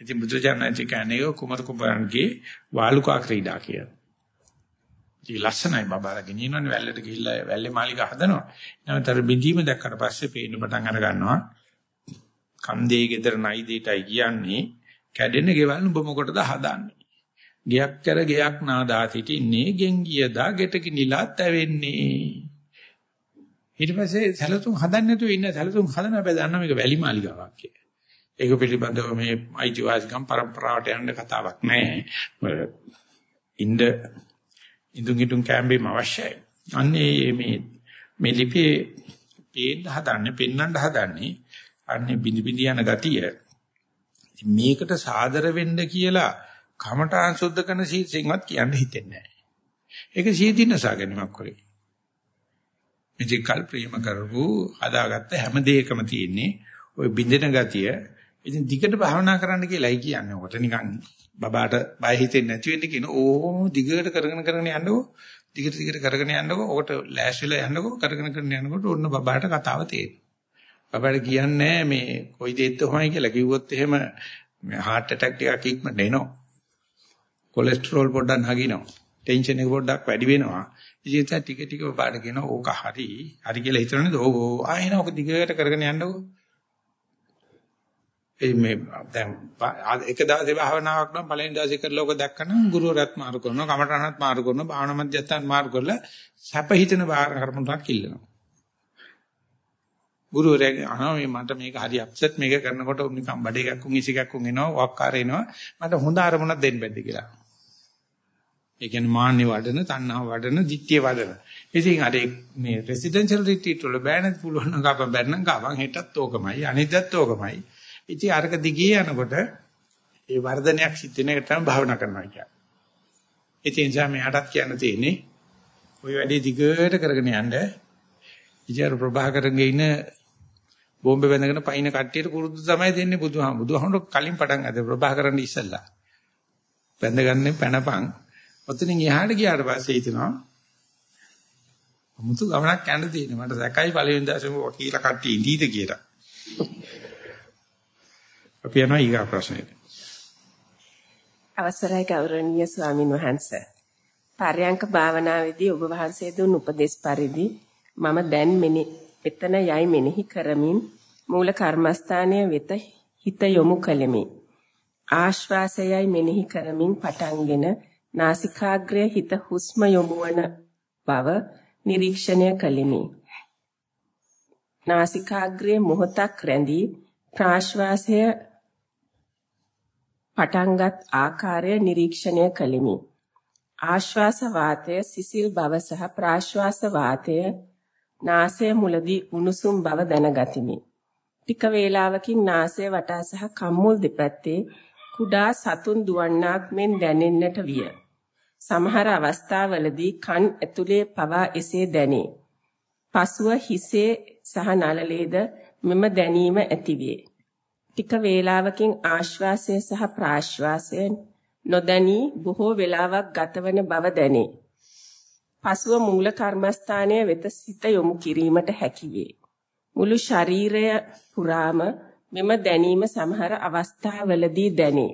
ඉතින් බුදුජානක කියන්නේ කුමරු කුඹරන්ගේ වාලුකා ක්‍රීඩා කියලා. ඉතින් ලස්සනයි බබාලා ගෙනියනවනේ වැල්ලට ගිහිල්ලා වැල්ලේ මාලිගා හදනවා. නැවතර බිඳීම දැක්කට පස්සේ පේන්න පටන් අර ගන්නවා. කන්දේ ගෙදර නයි දෙයටයි කියන්නේ කැඩෙන ගෙවල් උඹ මොකටද හදන්නේ? ගයක් කර ගයක් නාදා සිටින්නේ ගෙන් ගියදා ගෙට කිනිලා තැවෙන්නේ. ඊට පස්සේ සැලසුම් හදන්න නැතුව ඉන්න සැලසුම් හදන හැබැයි දන්න මේක වැලි මාලිගාවක් කියලා. ඒක පිළිබඳව මේ අයිතිවාසිකම් પરම්පරාවට යන්න කතාවක් නැහැ. ඉන්ද ඉදුන් ඉදුන් කැම්බේම අවශ්‍යයි. අන්නේ මේ මේ ලිපියේ පේන්න හදන්නේ පෙන්වන්න හදන්නේ අන්නේ බිනි බිනි යන ගතිය. මේකට සාදර වෙන්න කියලා කමඨාන් සුද්ධ කරන සීසෙන්වත් කියන්න හිතෙන්නේ නැහැ. ඒක සීදීනසා ගැනීමක් කරේ. මෙජිකල් ප්‍රේම කරපු හදාගත්ත හැම දෙයකම තියෙන්නේ ওই බින්දෙන ගතිය. ඉතින් දිගට භාවනා කරන්න කියලායි කියන්නේ. ඔකට නිකන් බබාට බය හිතෙන්නේ නැති වෙන්න කියන ඕම දිගට කරගෙන කරගෙන යන්නකෝ. දිගට දිගට කරගෙන යන්නකෝ. ඔකට ලෑස්තිලා යන්නකෝ. කරගෙන කරගෙන යනකොට ඔන්න බබාට කතාව තේරෙනවා. බබාට කියන්නේ මේ කොයි දෙයක්ද හොමයි කියලා කිව්වොත් එහෙම heart attack ටිකක් ඉක්මනට එනවා. කොලෙස්ටරෝල් පොඩ්ඩක් නගිනවා. ටෙන්ෂන් එක පොඩ්ඩක් වැඩි වෙනවා. ඉතින් ටික ටික බාඩ කියන ඕක හරි. හරි කියලා හිතනනේ ඕ ආයෙන ඕක දිගට කරගෙන යන්නකෝ. ඒ මේ දැන් එක දවසේ භාවනාවක් නම් පළවෙනි දවසේ කරලා ඕක දැක්කනම් ගුරුවරයාත් මාරු කරනවා, කමඨානත් මාරු කරනවා, භාවනා මධ්‍යස්ථානත් මාරු කරලා සැප හිතෙන කර්මයක් ඉල්ලනවා. ගුරුවරයා අහනවා මේ මට මේක හරි අප්සෙට් මේක කරනකොට නිකන් බඩේ එකක් උන් ඉසි එකක් උන් එනවා, වක්කාර එනවා. මට හොඳ අරමුණක් දෙන්න බැද්ද කියලා. ඒ කියන්නේ මාන්නේ වඩන, තණ්හාව වඩන, ditthිය වඩන. ඉතින් අර මේ රෙසිඩෙන්ෂල් රිට්‍රීට් වල බෑනත් පුළුවන් නම් කප බැන්නම් කවන් හෙටත් ඕකමයි, අනිද්දාත් ඕකමයි. ඉතින් අරක දිගේ යනකොට ඒ වර්ධනයක් සිද්ධ වෙන එකට තමයි භාවනා කරනවා කියන්නේ. ඉතින් ඒ නිසා මෙහාටත් කියන්න තියෙන්නේ ওই වැඩේ දිගට කරගෙන යන්න. ඉතින් ප්‍රභාකරන්ගේ ඉන්න බෝම්බේ බැඳගෙන පයින් කට්ටියට පුරුදු තමයි දෙන්නේ බුදුහාම. බුදුහාමර කලින් පටන් ගත්තා ප්‍රභාකරන් ඉස්සල්ලා. බැඳගන්නේ පැනපන් ඔතනින් එහාට ගියාට පස්සේ හිතනවා මුතු ගමනක් යන්න තියෙනවා. මට සැකයි පළවෙනි දවසේම වකීලා කට්ටිය ඉඳීද කියලා. අපි යනවා ඊගා ප්‍රශ්නෙට. අවසරයි ගෞරවනීය ස්වාමින් වහන්සේ. පර්යංක භාවනාවේදී ඔබ වහන්සේ දුන් උපදේශ පරිදි මම දැන් මෙතන යයි මෙනෙහි කරමින් මූල කර්මස්ථානයේ වෙත හිත යොමු කළෙමි. ආශ්වාසයයි මෙනෙහි කරමින් පටන්ගෙන නාසිකාග්‍රය හිත හුස්ම යොමුවන බව නිරීක්ෂණය කළෙමි. නාසිකාග්‍රයේ මොහොතක් රැඳී ප්‍රාශ්වාසය පටන්ගත් ආකාරය නිරීක්ෂණය කළෙමි. ආශ්වාස වාතය සිසිල් බව සහ ප්‍රාශ්වාස වාතය නාසය මුලදී උණුසුම් බව දැනගතිමි. ටික වේලාවකින් නාසය වටා සහ කම්මුල් දෙපැත්තේ කුඩා සතුන් දුවන්නාක් මෙන් දැනෙන්නට විය. සමහර අවස්ථාවලදී කන් ඇතුලේ පවා එසේ දැනේ. පසුව හිසේ සහ නළලේද මෙම දැනීම ඇතිවේ. ටික වේලාවකින් ආශ්වාසය සහ ප්‍රාශ්වාසය නොදැනී බොහෝ වේලාවක් ගතවන බව දැනේ. පසුව මූල කර්මස්ථානය වෙත සිත යොමු කිරීමට හැකිවේ. මුළු ශරීරය පුරාම මෙම දැනීම සමහර අවස්ථාවලදී දැනේ.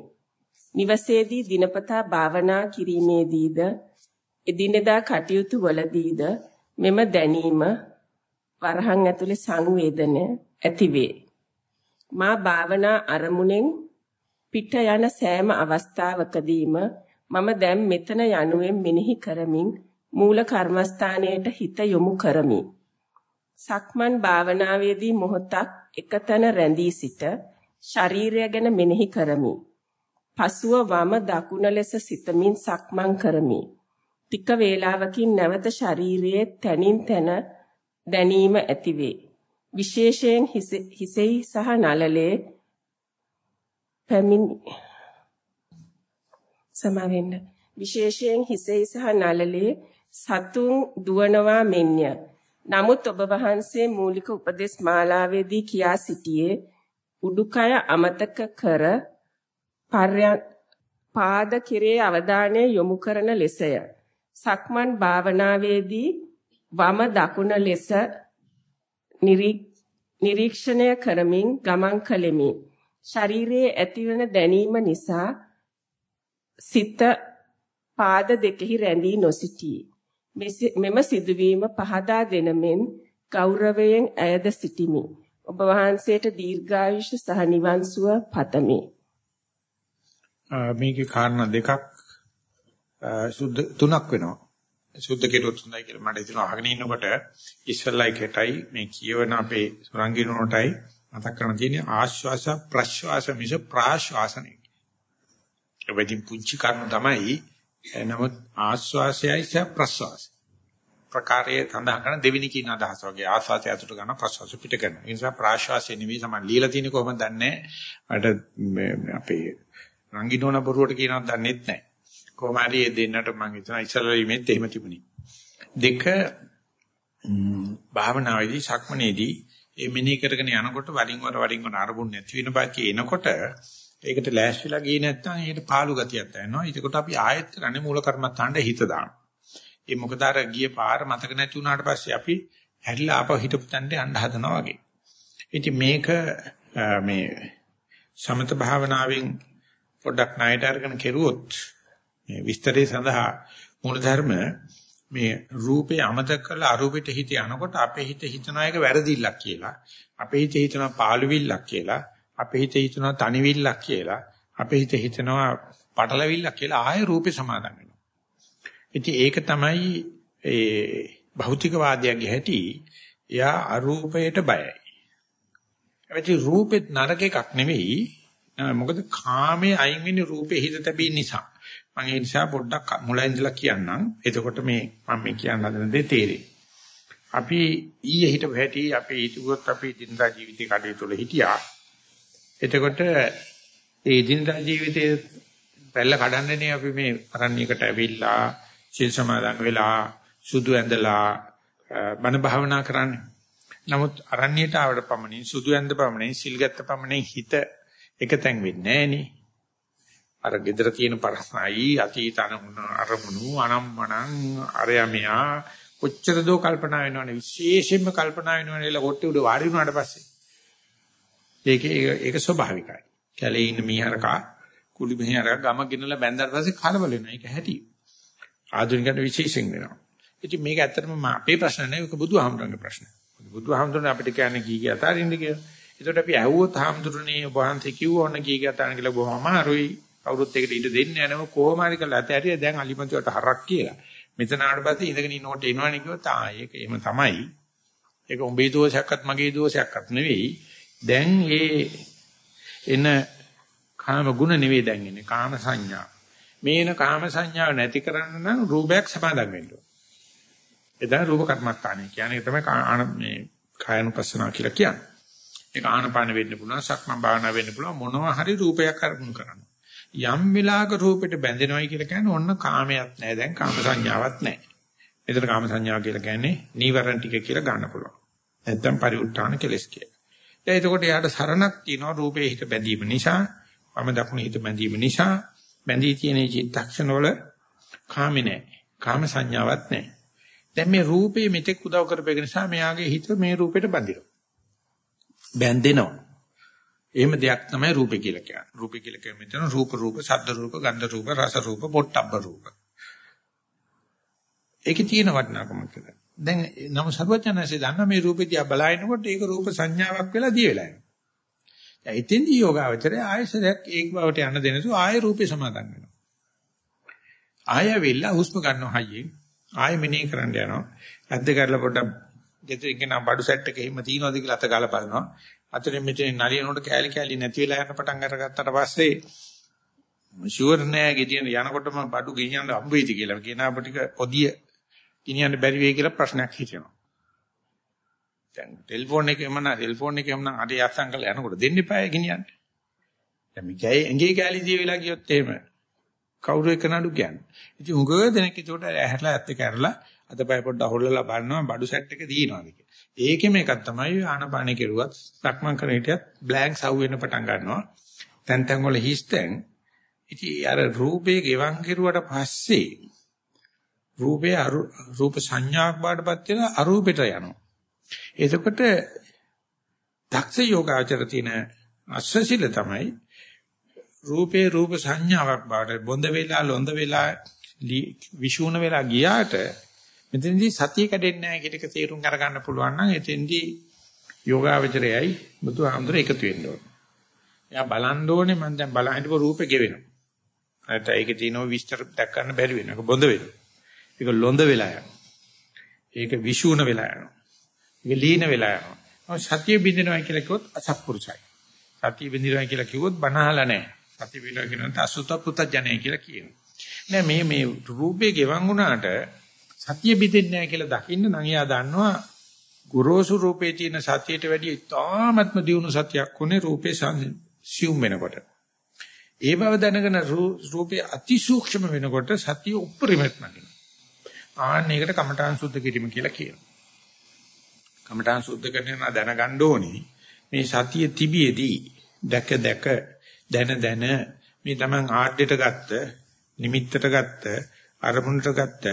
නිවසේදී දිනපතා භාවනා කිරීමේදීද එදිනෙදා කටයුතු වලදීද මෙම දැනීම වරහන් ඇතුලේ සංවේදන ඇතිවේ. මා භාවනා අරමුණෙන් පිට යන සෑම අවස්ථාවකදීම මම දැන් මෙතන යනුවෙන් මෙනෙහි කරමින් මූල කර්මස්ථානයට හිත යොමු කරමි. සක්මන් භාවනාවේදී මොහොතක් එකතැන රැඳී සිට ශරීරය ගැන මෙනෙහි කරමි. පසුව වම දකුණ ලෙස සිතමින් සක්මන් කරමි. ටික වේලාවකින් නැවත ශරීරයේ තනින් තන දැනීම ඇතිවේ. විශේෂයෙන් හිසෙහි සහ නළලේ පැමිණි සමාවෙන්න විශේෂයෙන් හිසෙහි සහ නළලේ සතුන් දුවනවා මෙන්ය. නමුත් ඔබ වහන්සේ මූලික උපදේශ මාලාවේදී කියා සිටියේ උඩුකය අමතක කර පාද කිරේ අවධානය යොමු කරන ලෙසය. සක්මන් භාවනාවේදී වම දකුණ ලෙස නිරීක්ෂණය කරමින් ගමන් කළෙමි. ශරීරයේ ඇතිවන දැනීම නිසා සිත පාද දෙකෙහි රැඳී නොසිටී. මෙම සිදුවීම පහදා දෙනමෙන් ගෞරවයෙන් ඇයද සිටිමි. ඔබ වහන්සේට දීර්ඝායුෂ සහ නිවන් සුව පතමි. මේකේ කාරණා දෙකක් සුද්ධ තුනක් වෙනවා. සුද්ධ කෙරුවොත් හොඳයි කියලා මට හිතෙනවා අහගෙන ඉන්නකොට ඉස්සල්ලා එකටයි මේ කියවන අපේ සුරංගිනුනටයි මතක් කරන තියෙන ආශ්වාස ප්‍රශ්වාස මිස ප්‍රාශ්වාසනේ. ඒ වෙදින් පුංචි කර්ම තමයි නමුත් ආශ්වාසයයි ස ප්‍රශ්වාසය. ප්‍රකාරයේ සඳහන් කරන දෙවෙනි කියන අදහස වගේ ආස්වාදය අතුට ගන්න ප්‍රසවාස පිට කරන. ඒ නිසා ප්‍රාශ්වාසය නෙවෙයි සමන් লীලා තියෙන කොහොමද දන්නේ? අර අපේ රංගිනෝන බොරුවට කියනවත් දන්නෙත් නැහැ. කොහොම හරි ඒ දෙන්නට මම හිතනවා ඉස්සරලා ඉමෙත් එහෙම තිබුණේ. දෙක භාවනාවේදී සක්මනේදී ඒ මෙනෙහි කරගෙන යනකොට වරින් වර වරින් වර අරමුණ නැති වෙන බාකි එනකොට ඒකට ලෑස්තිලා ගියේ නැත්නම් ඒකට පාළු ගතියක් දැනෙනවා. ඒකට අපි ආයෙත් කරන්නේ මූල කර්මත්තාන්ට හිත දානවා. ඒ මොකද අර ගිය පාර මතක නැති වුණාට පස්සේ අපි හැරිලා ආපහු හිටපු තැනට යන්න හදනවා වගේ. ඉතින් මේක මේ සමත භාවනාවෙන් පොඩ්ඩක් ණයට අරගෙන කෙරුවොත් මේ විස්තරේ සඳහා මූලධර්ම මේ රූපේ අමතක කරලා අරූපෙට හිත යනකොට අපේ හිත හිතනවා එක වැරදිල්ලක් කියලා. අපේ හිත හිතනවා පාළුවිල්ලක් කියලා. අපේ හිත හිතනවා තනිවිල්ලක් කියලා. අපේ හිත හිතනවා පටලවිල්ලක් කියලා ආය රූපේ සමාදන් වෙනවා. ඉතින් ඒක තමයි ඒ භෞතිකවාදයගේ හැටි. එයා අරූපයට බයයි. හැබැයි රූපෙත් නරක එකක් නෙවෙයි. මොකද කාමයේ අයින් වෙන්නේ රූපේ හිත තැබීම නිසා. මම ඒ නිසා පොඩ්ඩක් මුලින් ඉඳලා කියන්නම්. එතකොට මේ මම මේ කියන්න හදන දේ තේරෙයි. අපි ඊයේ හිටපු හැටි අපි හිතුවොත් අපි දිනදා ජීවිතේ කටයුතු වල හිටියා. එතකොට ඒ දිනදා ජීවිතේ පැල්ල කඩන්නනේ අපි මේ අරණ්‍යයකට ඇවිල්ලා සිල් සමාදන් වෙලා සුදු ඇඳලා බණ භාවනා කරන්නේ. නමුත් අරණ්‍යයට ආවට පමණින් සුදු ඇඳ පමණින් සිල් ගත්ත පමණින් හිත එකතෙන් වෙන්නේ නැහනේ. අර gedara තියෙන ප්‍රශ්නයි අතීත අරමුණු අනම්මනං අරයමියා කොච්චර දෝ කල්පනා වෙනවනේ විශේෂයෙන්ම කල්පනා වෙනවනේ කියලා කොට්ටේ උඩ වාඩි වුණාට පස්සේ ඒකේ ඒක ස්වභාවිකයි. කැලේ ඉන්න මීහරකා කුලි මීහරකා ගම ගෙනලා බැඳලා පස්සේ කලබල වෙනවා. ඒක හැටි. ආධුනිකයට විශේෂයෙන් වෙනවා. ඉතින් මේක ඇත්තටම අපේ ප්‍රශ්න නෙවෙයි ඒක බුදුහාමුදුරන්ගේ ප්‍රශ්න. බුදුහාමුදුරනේ අපිට කියන්නේ කී කිය අතාරින්න කියලා. ඒකට අපි ඇහුවොත් හාමුදුරනේ ඔබ වහන්සේ කිව්ව ඕන කී කිය අතාරින්න කියලා බොහොම අමාරුයි. කවුරුත් එකට ඉඳ දෙන්නේ නැනම කොහොම හරි කරලා ඇතහැරිය දැන් අලිමන්තිවට හරක් කියලා. මෙතන ආවට පස්සේ ඉඳගෙන ඉන්නකොට එනවනේ කිව්වොත් ආ ඒක එහෙම තමයි. ඒක උඹේ දෝෂයක්වත් මගේ දෝෂයක්වත් නෙවෙයි. දැන් ඒ එන කාම ගුණ නෙවෙයි දැන් ඉන්නේ කාම සංඥා. මේන කාම සංඥාව නැති කරන්න නම් රූපයක් සමාදන් වෙන්න ඕන. එදා රූප කර්මස්ථානය කියන්නේ තමයි මේ කායනුපස්සනාව කියලා කියන්නේ. ඒක ආනපාන වෙන්න පුළුවන්, සක්මන් භාවනා වෙන්න පුළුවන් මොනවා හරි රූපයක් අරමුණු කරන්න. යම් වෙලාවක රූපෙට බැඳෙනවයි කියලා කියන්නේ ඔන්න කාමයක් නැහැ. දැන් කාම සංඥාවක් නැහැ. මෙතන කාම සංඥාව කියලා කියන්නේ නීවරණ ටික කියලා ගන්න පුළුවන්. නැත්තම් පරිඋත්ථාන කෙලස් කියලා. දැන් එතකොට යාට සරණක් තියෙනවා රූපේ හිත බැඳීම නිසා, වම දකුණු හිත බැඳීම නිසා බැඳී තියෙන චිත්තක්ෂණ වල කාමේ නැහැ. කාම සංඥාවක් නැහැ. දැන් මේ රූපේ මෙතෙක් උදව් කරපේක නිසා මෙයාගේ හිත මේ රූපෙට බැඳිනවා. බැඳෙනවා. එහෙම දෙයක් තමයි රූපේ කියලා කියන්නේ. රූපේ කියලා කියන්නේ මෙතන රූප රූප, ශබ්ද රූප, ගන්ධ රූප, රස රූප, පොට්ටබ්බ රූප. ඒකේ තියෙන වටිනාකමක් කියලා. දැන් නම සර්වඥාන්සේ දන්න මේ රූපේ දිහා බලනකොට ඒක රූප සංඥාවක් වෙලා දී වෙලා යනවා. දැන් එතෙන්දී යෝගාවචරය ආයසරයක් ඒක බවට යන දෙනසු ආය රූපේ සමාදන් වෙනවා. ආය වෙලා හුස්ම ගන්නවා හයියෙන් ආය මෙනේ කරන්න යනවා. ඇද්ද කරලා පොඩ්ඩක් ගෙදර ඉගෙන බඩු සෙට් එක එහෙම තියනවාද කියලා අත ගාලා බලනවා. අතරින් මෙතන නලියනකොට කෑලි කෑලි නැති වෙලා යන පටන් අරගත්තට පස්සේ ෂුවර් නෑ ගෙදියන යනකොටම බඩු ගෙනියන්න හම්බ වෙයිද කියලා. කියනවා ටික පොදිය ගෙනියන්න බැරි වෙයි කියලා ප්‍රශ්නයක් හිතෙනවා. දැන් ටෙලිෆෝන් එකේම නම් ටෙලිෆෝන් එකේම නම් අර යස්සන් කරලා යනකොට දෙන්න එපායි ගෙනියන්න. දැන් මේ ගෑයි ඇඟේ කැලි දිය වෙලා ගියොත් එහෙම කවුරු එක නඩු කියන්නේ. ඉතින් උගව දෙනෙක් ඒකට ඇහැරලා ඇත්ත කැරලා අතපය පොඩ්ඩ හොල්ලලා බලනවා බඩු සෙට් එක දිනනවාද කියලා. ඒකෙම එකක් තමයි ආනපානෙ කෙරුවත් සක්මන් කරන හිටියත් බ්ලැන්ක් සව් වෙන්න පටන් ගන්නවා. තැන් තැන් වල හිස්තෙන් ඉතින් අර රූපේ ගෙවන් කෙරුවට පස්සේ රූපේ රූප සංඥාවක් බාටපත් වෙන අරූපෙට යනවා. එතකොට දක්ෂ යෝගාචර තියෙන අස්වැසිල තමයි රූපේ රූප සංඥාවක් බවට බොඳ වෙලා ලොඳ වෙලා විෂුණ වෙලා ගියාට මෙතනදී සතිය කැඩෙන්නේ නැහැ කියන එක තේරුම් අරගන්න පුළුවන් නම් එතෙන්දී යෝගාවචරයයි බුදුහාමුදුර එකතු වෙන්න ඕනේ. එයා බලන්න ඕනේ මම දැන් බලන හිටපු රූපේ ගෙවෙනවා. නැත්නම් ඒකේ තියෙන විස්තර දැක් ගන්න බැරි වෙනවා. ඒක බොඳ වෙනවා. ඒක ලොඳ වෙලා යනවා. ඒක විෂුණ වෙලා යනවා. ඒක ලීන වෙලා යනවා. සතිය බින්දිනවා කියලා කිව්වොත් අසත්පුරුසයි. සතිය බින්දිනවා කියලා කිව්වොත් බනහලා නැහැ. සතිය බින්දිනවා කියනොත් අසුත පුතජනේ කියලා කියනවා. නෑ මේ මේ රූපේ ගෙවන් වුණාට සතිය බින්දෙන්නේ නැහැ කියලා දකින්න නම් එයා දන්නවා ගුරුසු රූපේ තියෙන සතියට වැඩිය ඉතාමත්ම දියුණු සතියක් උනේ රූපේ සියුම් වෙනකොට. ඒ බව දැනගෙන රූපේ අතිසූක්ෂම වෙනකොට සතිය උප්පරිමත් නැගෙනවා. ආන්න ඒකට කමඨාන් සුද්ධ කිරීම කියලා කියනවා. කමඨාන් සුද්ධ කරනවා දැනගන්න ඕනේ මේ සතිය තිබියේදී දැක දැක දැන දැන මේ Taman ආඩ්ඩයට ගත්ත නිමිත්තට ගත්ත අරමුණට ගත්ත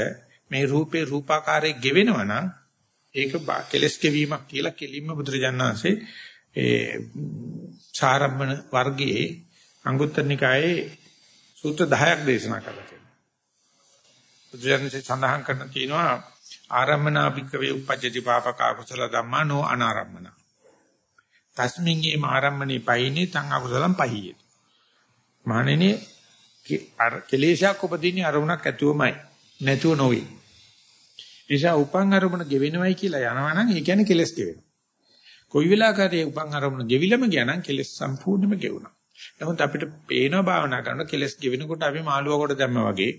මේ රූපේ රූපාකාරයේ ගෙවෙනවා නම් ඒක කෙලස් කෙවීමක් කියලා කෙලින්ම බුදුරජාණන්සේ ඒ සාරම්භන වර්ගයේ අංගුත්තර නිකායේ සූත්‍ර 10ක් දේශනා කළා තියෙනවා. බුදුරජාණන්සේ සඳහන් කරන තියෙනවා ආරම්මනා භික්කවේ උපජ්ජති පාපක අකුසල ධම්මා නෝ අනාරම්මන. තස්මින් යේ ආරම්මනේ පයිනේ තං අකුසලම් පහියේ. මහණෙනි අර කෙලේශයක් උපදින්නේ අරුණක් ඇතුවමයි. නැතුව නොවේ. නිසා උපන් අරමුණ ගෙවෙනවයි කියලා යනවා නම් ඒ කියන්නේ කෙලස් ගෙවෙනවා. කොයි වෙලාවකදී උපන් අරමුණ ගෙවිලම ගියා නම් කෙලස් සම්පූර්ණයෙන්ම ගෙවුණා. නමුත් අපිට පේනවා භාවනා කරනකොට කෙලස් ගෙවෙනකොට අපි මාළුව කොට දැම්මා වගේ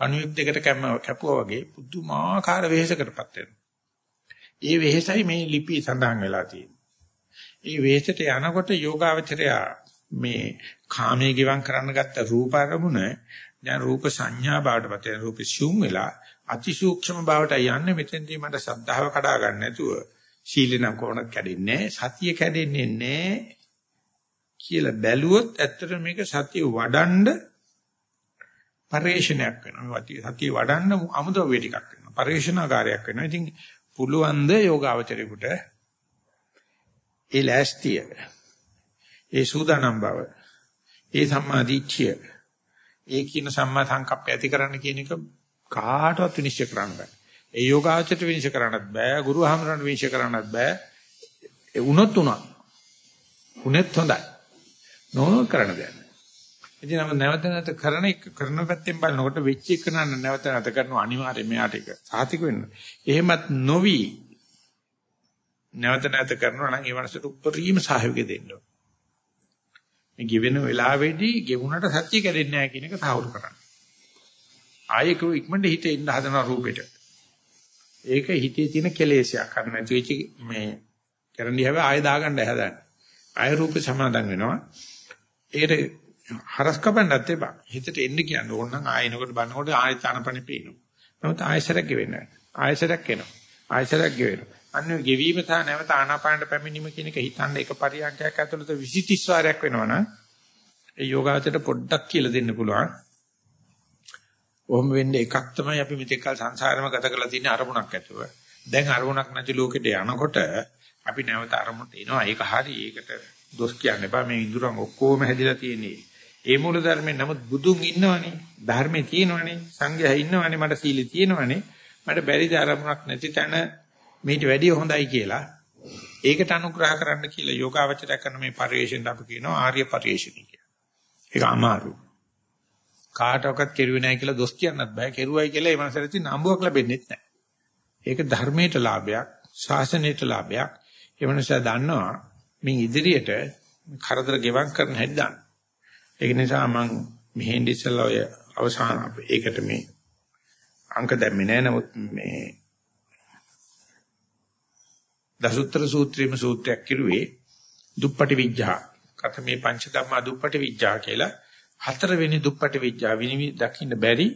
පණුවෙක් දෙකට කැපුවා වගේ පුදුමාකාර වෙහෙසකටපත් වෙනවා. ඒ වෙහෙසයි මේ ලිපි සඳහන් වෙලා තියෙන්නේ. ඒ වෙහෙසට යනකොට යෝගාවචරය මේ කාමයේ ගිවං කරන්න ගත්ත රූප අරමුණ දැන් රූප සංඥා බවට පත් වෙන රූප ශුම් වෙලා අතිසූක්ෂම බවට යන්නේ. මෙතෙන්දී මට සද්ධාව කඩා ගන්න නැතුව සීලෙනම් කොහොමද කැඩෙන්නේ සතිය කැඩෙන්නේ නැහැ කියලා බැලුවොත් ඇත්තට මේක සතිය වඩන්ඩ පරිේශනයක් වෙනවා. සතිය වඩන්න අමුද්‍රව්‍ය ටිකක් වෙනවා. පරිේශනාකාරයක් වෙනවා. ඉතින් පුළුවන් ද යෝගාවචරේකට ඒ ලෑස්තිය ඒ සූදානම් බව ඒ සම්මාදිච්ඡය ඒ කියන සම්මා සංකප්පය ඇති කරන්න කියන එක කාටවත් විනිශ්චය කරන්න බෑ. ඒ යෝගාචරයට විනිශ්චය කරන්නත් බෑ, ගුරුහාමරන්ට විනිශ්චය කරන්නත් බෑ. ඒ උනොත් උනා. උනේත් හොඳයි. නෝන කරන්න දෙයක්. ඉතින් නම් නැවත නැවත කරන එක කරන පැත්තෙන් බලනකොට වෙච්ච එක නන්න නැවත නැවත කරනවා අනිවාර්යයෙන් මෙයාට ඒක සාතික වෙන්න. එහෙමත් නොවි නැවත නැවත කරනවා නම් ඒ වනසට උපරිම සහයෝගය දෙන්න ඕන. මේ ගෙවෙන වෙලාවේදී ගෙවුනට සත්‍ය කැඩෙන්නේ නැහැ කියන එක සාහවුරු කරන්න. ආයෙක ඉක්මනට හිතේ ඉන්න හදන රූපෙට. ඒක හිතේ තියෙන කෙලෙසයක් අර නැති වෙච්ච මේ කරන්නේ හැබැයි ආයෙ දාගන්න හැදන්නේ. ආයෙ රූපේ සමාදන් වෙනවා. ඒකට හරස් කපන්නත් එපා. හිතට එන්න කියන්න ඕන නම් ආයෙනකොට බලනකොට ආයෙ තනපනේ පේනවා. නමුත් ආයෙසරක් ගෙවෙන්නේ නැහැ. ආයෙසරක් එනවා. ආයෙසරක් ගෙවෙනවා. අන්න ගෙවීම සහ නැවත ආනාපානට පැමිණීම කියන එක හිතන්න එක පරියන්කයක් ඇතුළත 20 30 වාරයක් වෙනවනම් ඒ යෝගාවචරයට පොඩ්ඩක් කියලා දෙන්න පුළුවන්. ඔහොම වෙන්නේ එකක් තමයි අපි මෙතෙක් කල සංසාරෙම ගත කරලා තියෙන අරමුණක් ඇතුව. දැන් අරමුණක් නැති ලෝකෙට යනකොට අපි නැවත අරමුණට එනවා. ඒක හරි. ඒකට දොස් කියන්න එපා. මේ ඉඳුරන් ඔක්කොම හැදිලා තියෙන්නේ. ඒ මූල ධර්මයෙන් නමුත් බුදුන් ඉන්නවනේ. ධර්මයේ තියෙනවනේ. සංඝයා ඉන්නවනේ. මට සීලෙ තියෙනවනේ. මට බැරිද අරමුණක් නැති තැන මේට වැඩිය හොඳයි කියලා ඒකට අනුග්‍රහ කරන්න කියලා යෝගාවචරය කරන මේ පරිශ්‍රයෙන් අපි කියනවා ආර්ය පරිශ්‍රණි කියලා. ඒක අමාරු. කාටවත් කෙරුවේ නැහැ කියලා දොස් කියන්නත් බෑ. කෙරුවයි කියලා ඒ මනසට නම්බුවක් ලැබෙන්නේ නැහැ. ඒක ධර්මයට ලාභයක්, ශාසනයට ලාභයක්. ඒ මනස දන්නවා මින් ඉදිරියට කරදර ගෙවම් කරන හැටි දන්න. ඒක නිසා මම මෙහෙන් ඉස්සලා ඔය අවසාන ඒකට මේ අංක දැම්මේ නැහැ. නමුත් මේ දසුත්‍ර සූත්‍රයේම සූත්‍රයක් කිරුවේ දුප්පටි විඥා. කතමේ පංච ධම්මා දුප්පටි විඥා කියලා හතරවෙනි දුප්පටි විඥා විනිවි දකින්න බැරි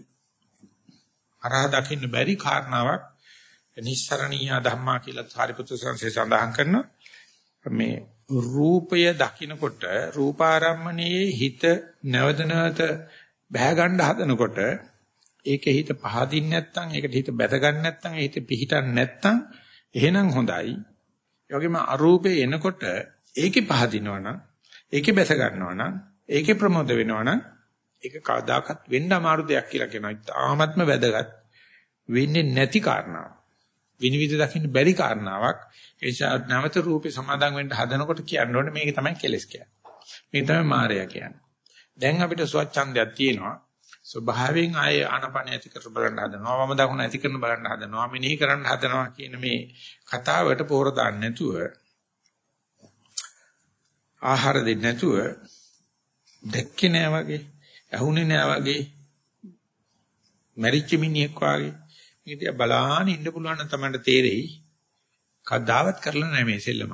අරහ දකින්න බැරි කාරණාවක් නිස්සරණීය ධම්මා කියලා සාරිපුත්‍ර සංසේ සඳහන් කරනවා මේ රූපය දකින්නකොට රූපාරම්මණයේ හිත නැවත නැවත බහැ ගන්න හදනකොට ඒකේ හිත පහදින්න නැත්නම් ඒකට හිත බැස ගන්න නැත්නම් ඒ හිත පිහිටන් නැත්නම් එහෙනම් හොඳයි. ඒ වගේම අරූපේ එනකොට ඒකේ පහදිනවනම් ඒකේ බැස ගන්නවනම් ඒකේ ප්‍රමෝද වෙනවනම් ඒක කවදාකවත් වෙන්න අමාරු දෙයක් කියලා කියනවා. තාමත්ම වැදගත් වෙන්නේ නැති කාරණාවක්. විනිවිද දකින්න බැරි කාරණාවක්. ඒ නිසා නැවත රූපේ සමාදන් වෙන්න හදනකොට කියන්න ඕනේ මේක තමයි කෙලස් කියන්නේ. මේක තමයි මායя කියන්නේ. දැන් අපිට ස්වච්ඡන්දයක් තියෙනවා. ස්වභාවයෙන් ආයේ ආනපන ඇති කර බලන්න හදනවා. වම දකුණ ඇති කරන බලන්න හදනවා. මෙනෙහි කරන්න හදනවා කියන මේ කතාවට පොර දාන්න නැතුව ආහාර දෙන්නේ නැතුව දැක්කේ නෑ වගේ, ඇහුනේ නෑ වගේ, මැරිච්ච මිනිහෙක් වගේ මේක දිහා බලාගෙන ඉන්න පුළුවන් නම් තමයි තේරෙයි. කවදාවත් කරලා නැහැ මේ සෙල්ලම.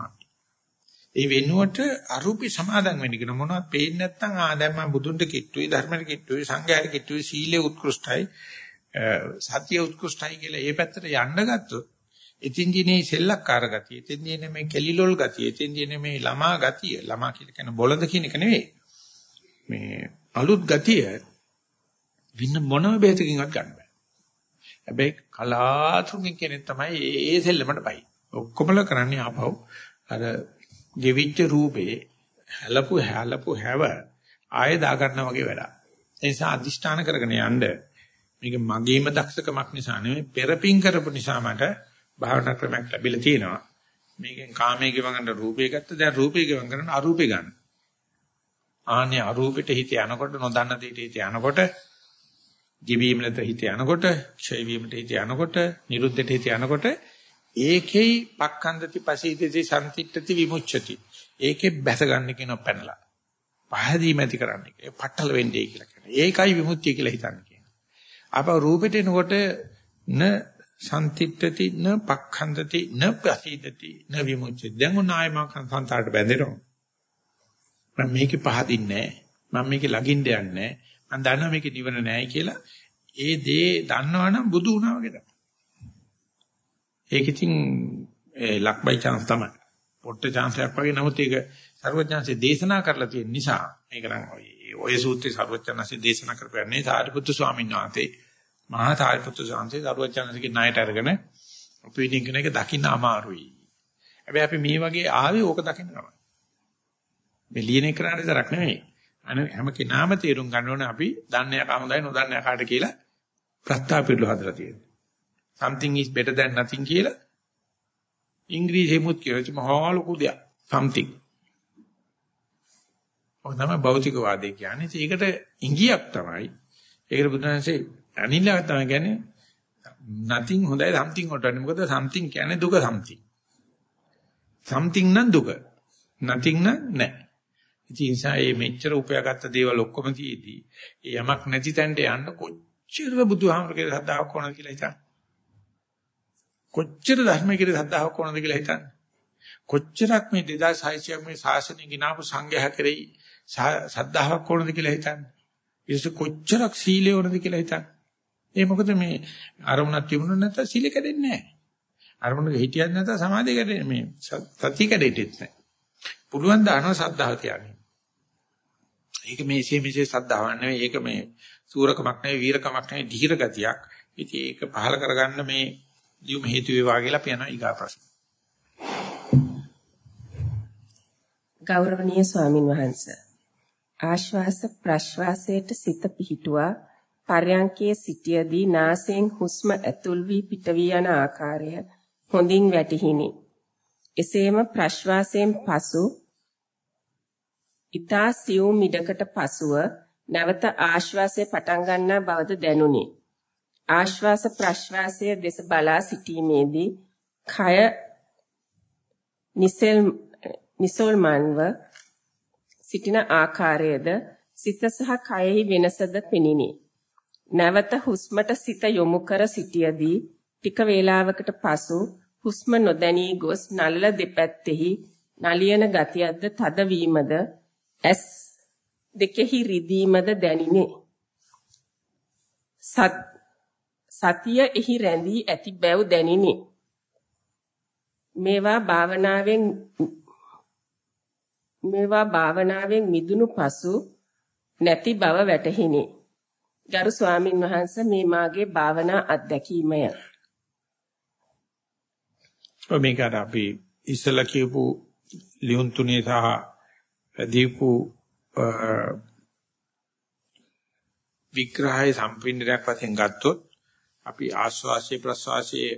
ඒ වෙනුවට අරූපී සමාදන් වෙන්න කියන මොනවද පේන්නේ නැත්නම් ආ දැන් මම බුදුන්ට කිට්ටුයි ධර්මයට කිට්ටුයි සංඝයාට කිට්ටුයි සීලේ උත්කෘෂ්ටයි සත්‍ය උත්කෘෂ්ටයි කියලා ඒ පැත්තට යන්න ගත්තොත් ඉතින්දී මේ සෙල්ලක්කාර ගතිය, ඉතින්දී මේ කෙලිලොල් ගතිය, ඉතින්දී මේ ළමා ගතිය, ළමා කියලා කියන බොළඳ කියන එක නෙවෙයි. මේ අලුත් ගතිය වින්න මොනම බෙහෙතකින්වත් ගන්න බෑ. හැබැයි කලාතුරකින් කෙනෙක් තමයි ඒ සෙල්ලමට බයි. ඔක්කොමල කරන්නේ ආපහු අර ගෙවිච්ච රූපේ හැලපු හැලපු හැව ආයෙ දා ගන්නා වගේ වැඩක්. ඒ නිසා අදිෂ්ඨාන කරගෙන යන්න මේක මගේම දක්ෂකමක් නිසා නෙමෙයි පෙරපින් කරපු නිසා මට භාවනා ක්‍රමයක් ලැබිලා තියෙනවා. මේකෙන් කාමයේ ගෙවන් ගන්න රූපේ ගත්ත දැන් රූපේ ගෙවන් කරන අරූපේ ගන්න. ආන්නේ අරූපෙට හිත යනකොට නොදන්න දෙයට හිත යනකොට ජීවීමලට හිත යනකොට ක්ෂය වීමට හිත යනකොට නිරුද්ධට හිත යනකොට ඒකෙයි පක්ඛන්දති පසීදති සම්තිට්ඨති විමුච්ඡති. ඒකේ බැස ගන්න කියන පැනලා. පහදීම ඇති කරන්න කියන. පట్టල වෙන්නේ කියලා කියනවා. ඒකයි විමුක්තිය කියලා හිතන්නේ කියනවා. අප රූපෙට එනකොට න සම්තිට්ඨති න පක්ඛන්දති න පසීදති න විමුච්ඡති. දැන් උනායම සංසාරට බැඳෙනවා. මම මේකේ පහදින්නේ නැහැ. මම මේකේ ළඟින්න යන්නේ නැහැ. මම දන්නවා මේකේ නිවන නැහැ කියලා. ඒ දේ දන්නවනම් බුදු වුණා වගේ තමයි. ඒක ඉතින් ලක් බයි chance තමයි. පොට්ට chance එකක් වගේ නමුත් ඒක සර්වඥාන්සේ දේශනා කරලා තියෙන නිසා මේක නම් ඔය සූත්‍රයේ සර්වඥාන්සේ දේශනා කරපන්නේ සාරිපුත්තු ස්වාමීන් වහන්සේ මහා සාරිපුත්තු ස්වාමීන් සර්වඥාන්සේගේ ණයට අරගෙන අපිටින් කෙන එක දකින්න අමාරුයි. හැබැයි අපි මේ වගේ ආවේ ඕක දකින්න තමයි. මේ ලියන එක කරන්නේ තරක් නෙමෙයි. අනේ හැම කෙනාම තේරුම් ගන්න ඕනේ අපි දන්නේ යකා හොඳයි නොදන්නේ යකාට කියලා ප්‍රස්තාව පිළිල හදලා තියෙනවා. something is better than nothing කියලා ඉංග්‍රීසියෙමුත් කියනවා මහා ලොකු දෙයක් something. ඔය තමයි භෞතිකවාදී කියන්නේ. ඒකට ඉංගියක් තමයි. ඒකට බුදුහන්සේ අනිලා තමයි කියන්නේ nothing හොඳයි something හොටන්නේ. මොකද something කියන්නේ දුක something. something නම් දුක. nothing නම් නැහැ. ඉතින් ඒ නිසා මේ මෙච්චර උපයාගත්ත දේවල් ඔක්කොම තියේදී යමක් නැති තැනට යන්න කොච්චර බුදුහාමරගේ සද්ධාවක් ඕනද කියලා හිතන්න. කොච්චර ධර්මයේ කියලා සද්ධාවක් ඕනද කියලා හිතන්න. කොච්චරක් මේ 2600ක් මේ ශාසනය ගినాපු සංඝයා කෙරෙහි සද්ධාවක් ඕනද කියලා හිතන්න. ඊට කොච්චරක් සීලය ඕනද කියලා හිතන්න. ඒ මොකද මේ අරමුණක් තිබුණොත් නැත්නම් සීල කැඩෙන්නේ නැහැ. අරමුණක හිටියත් නැත්නම් සමාධිය කැඩෙන්නේ මේ සතිය කැඩෙන්නේ නැහැ. පුළුවන් දානවා සද්ධාව තියන්නේ. ඒක මේ ඉසේ මෙසේ සද්ධාවක් නෙවෙයි. ඒක මේ සූරකමක් නෙවෙයි, වීරකමක් නෙවෙයි, ධීර ගතියක්. ඉතින් ඒක පහල කරගන්න මේ ලියුම හේතු වේවා කියලා අපි යනවා ඊගා ප්‍රශ්න. ගෞරවනීය ස්වාමින් වහන්සේ ආශ්වාස ප්‍රශ්වාසයට සිත පිහිටුවා පර්යංකයේ සිටියදී නාසයෙන් හුස්ම ඇතුල් වී පිට වී යන ආකාරය හොඳින් වැටහිනි. එසේම ප්‍රශ්වාසයෙන් පසු ඊතා සියුම් මිඩකට පසුව නැවත ආශ්වාසය පටන් ගන්නා බවද දැනුනි. ආශ්වාස ප්‍රශ්වාසය දෙස බලා සිටීමේදී කය නිසල් නිසල්මන්ව සිටින ආකාරයේද සිත සහ කයෙහි වෙනසද පෙනිනි. නැවත හුස්මට සිත යොමු කර සිටියේදී ටික වේලාවකට පසු හුස්ම නොදැනී ගොස් නළල දෙපැත්තෙහි නලියන ගතියක්ද තදවීමද ඇස් දෙකෙහි රිදීමද දැනිනේ. සත් සතිය එහි රැඳී ඇති බැව් දැනිනි. මේවා භාවනාවෙන් මේවා භාවනාවෙන් මිදුණු පසු නැති බව වැටහිනි. ගරු ස්වාමින් වහන්සේ මේ මාගේ භාවනා අත්දැකීමය. මේකට අපි ඉස්සලා කියපු ලියුම් තුනේ සහ දීපු විග්‍රහය සම්පින්දයක් වශයෙන් ගත්තොත් අපි ආස්වාසිය ප්‍රසවාසයේ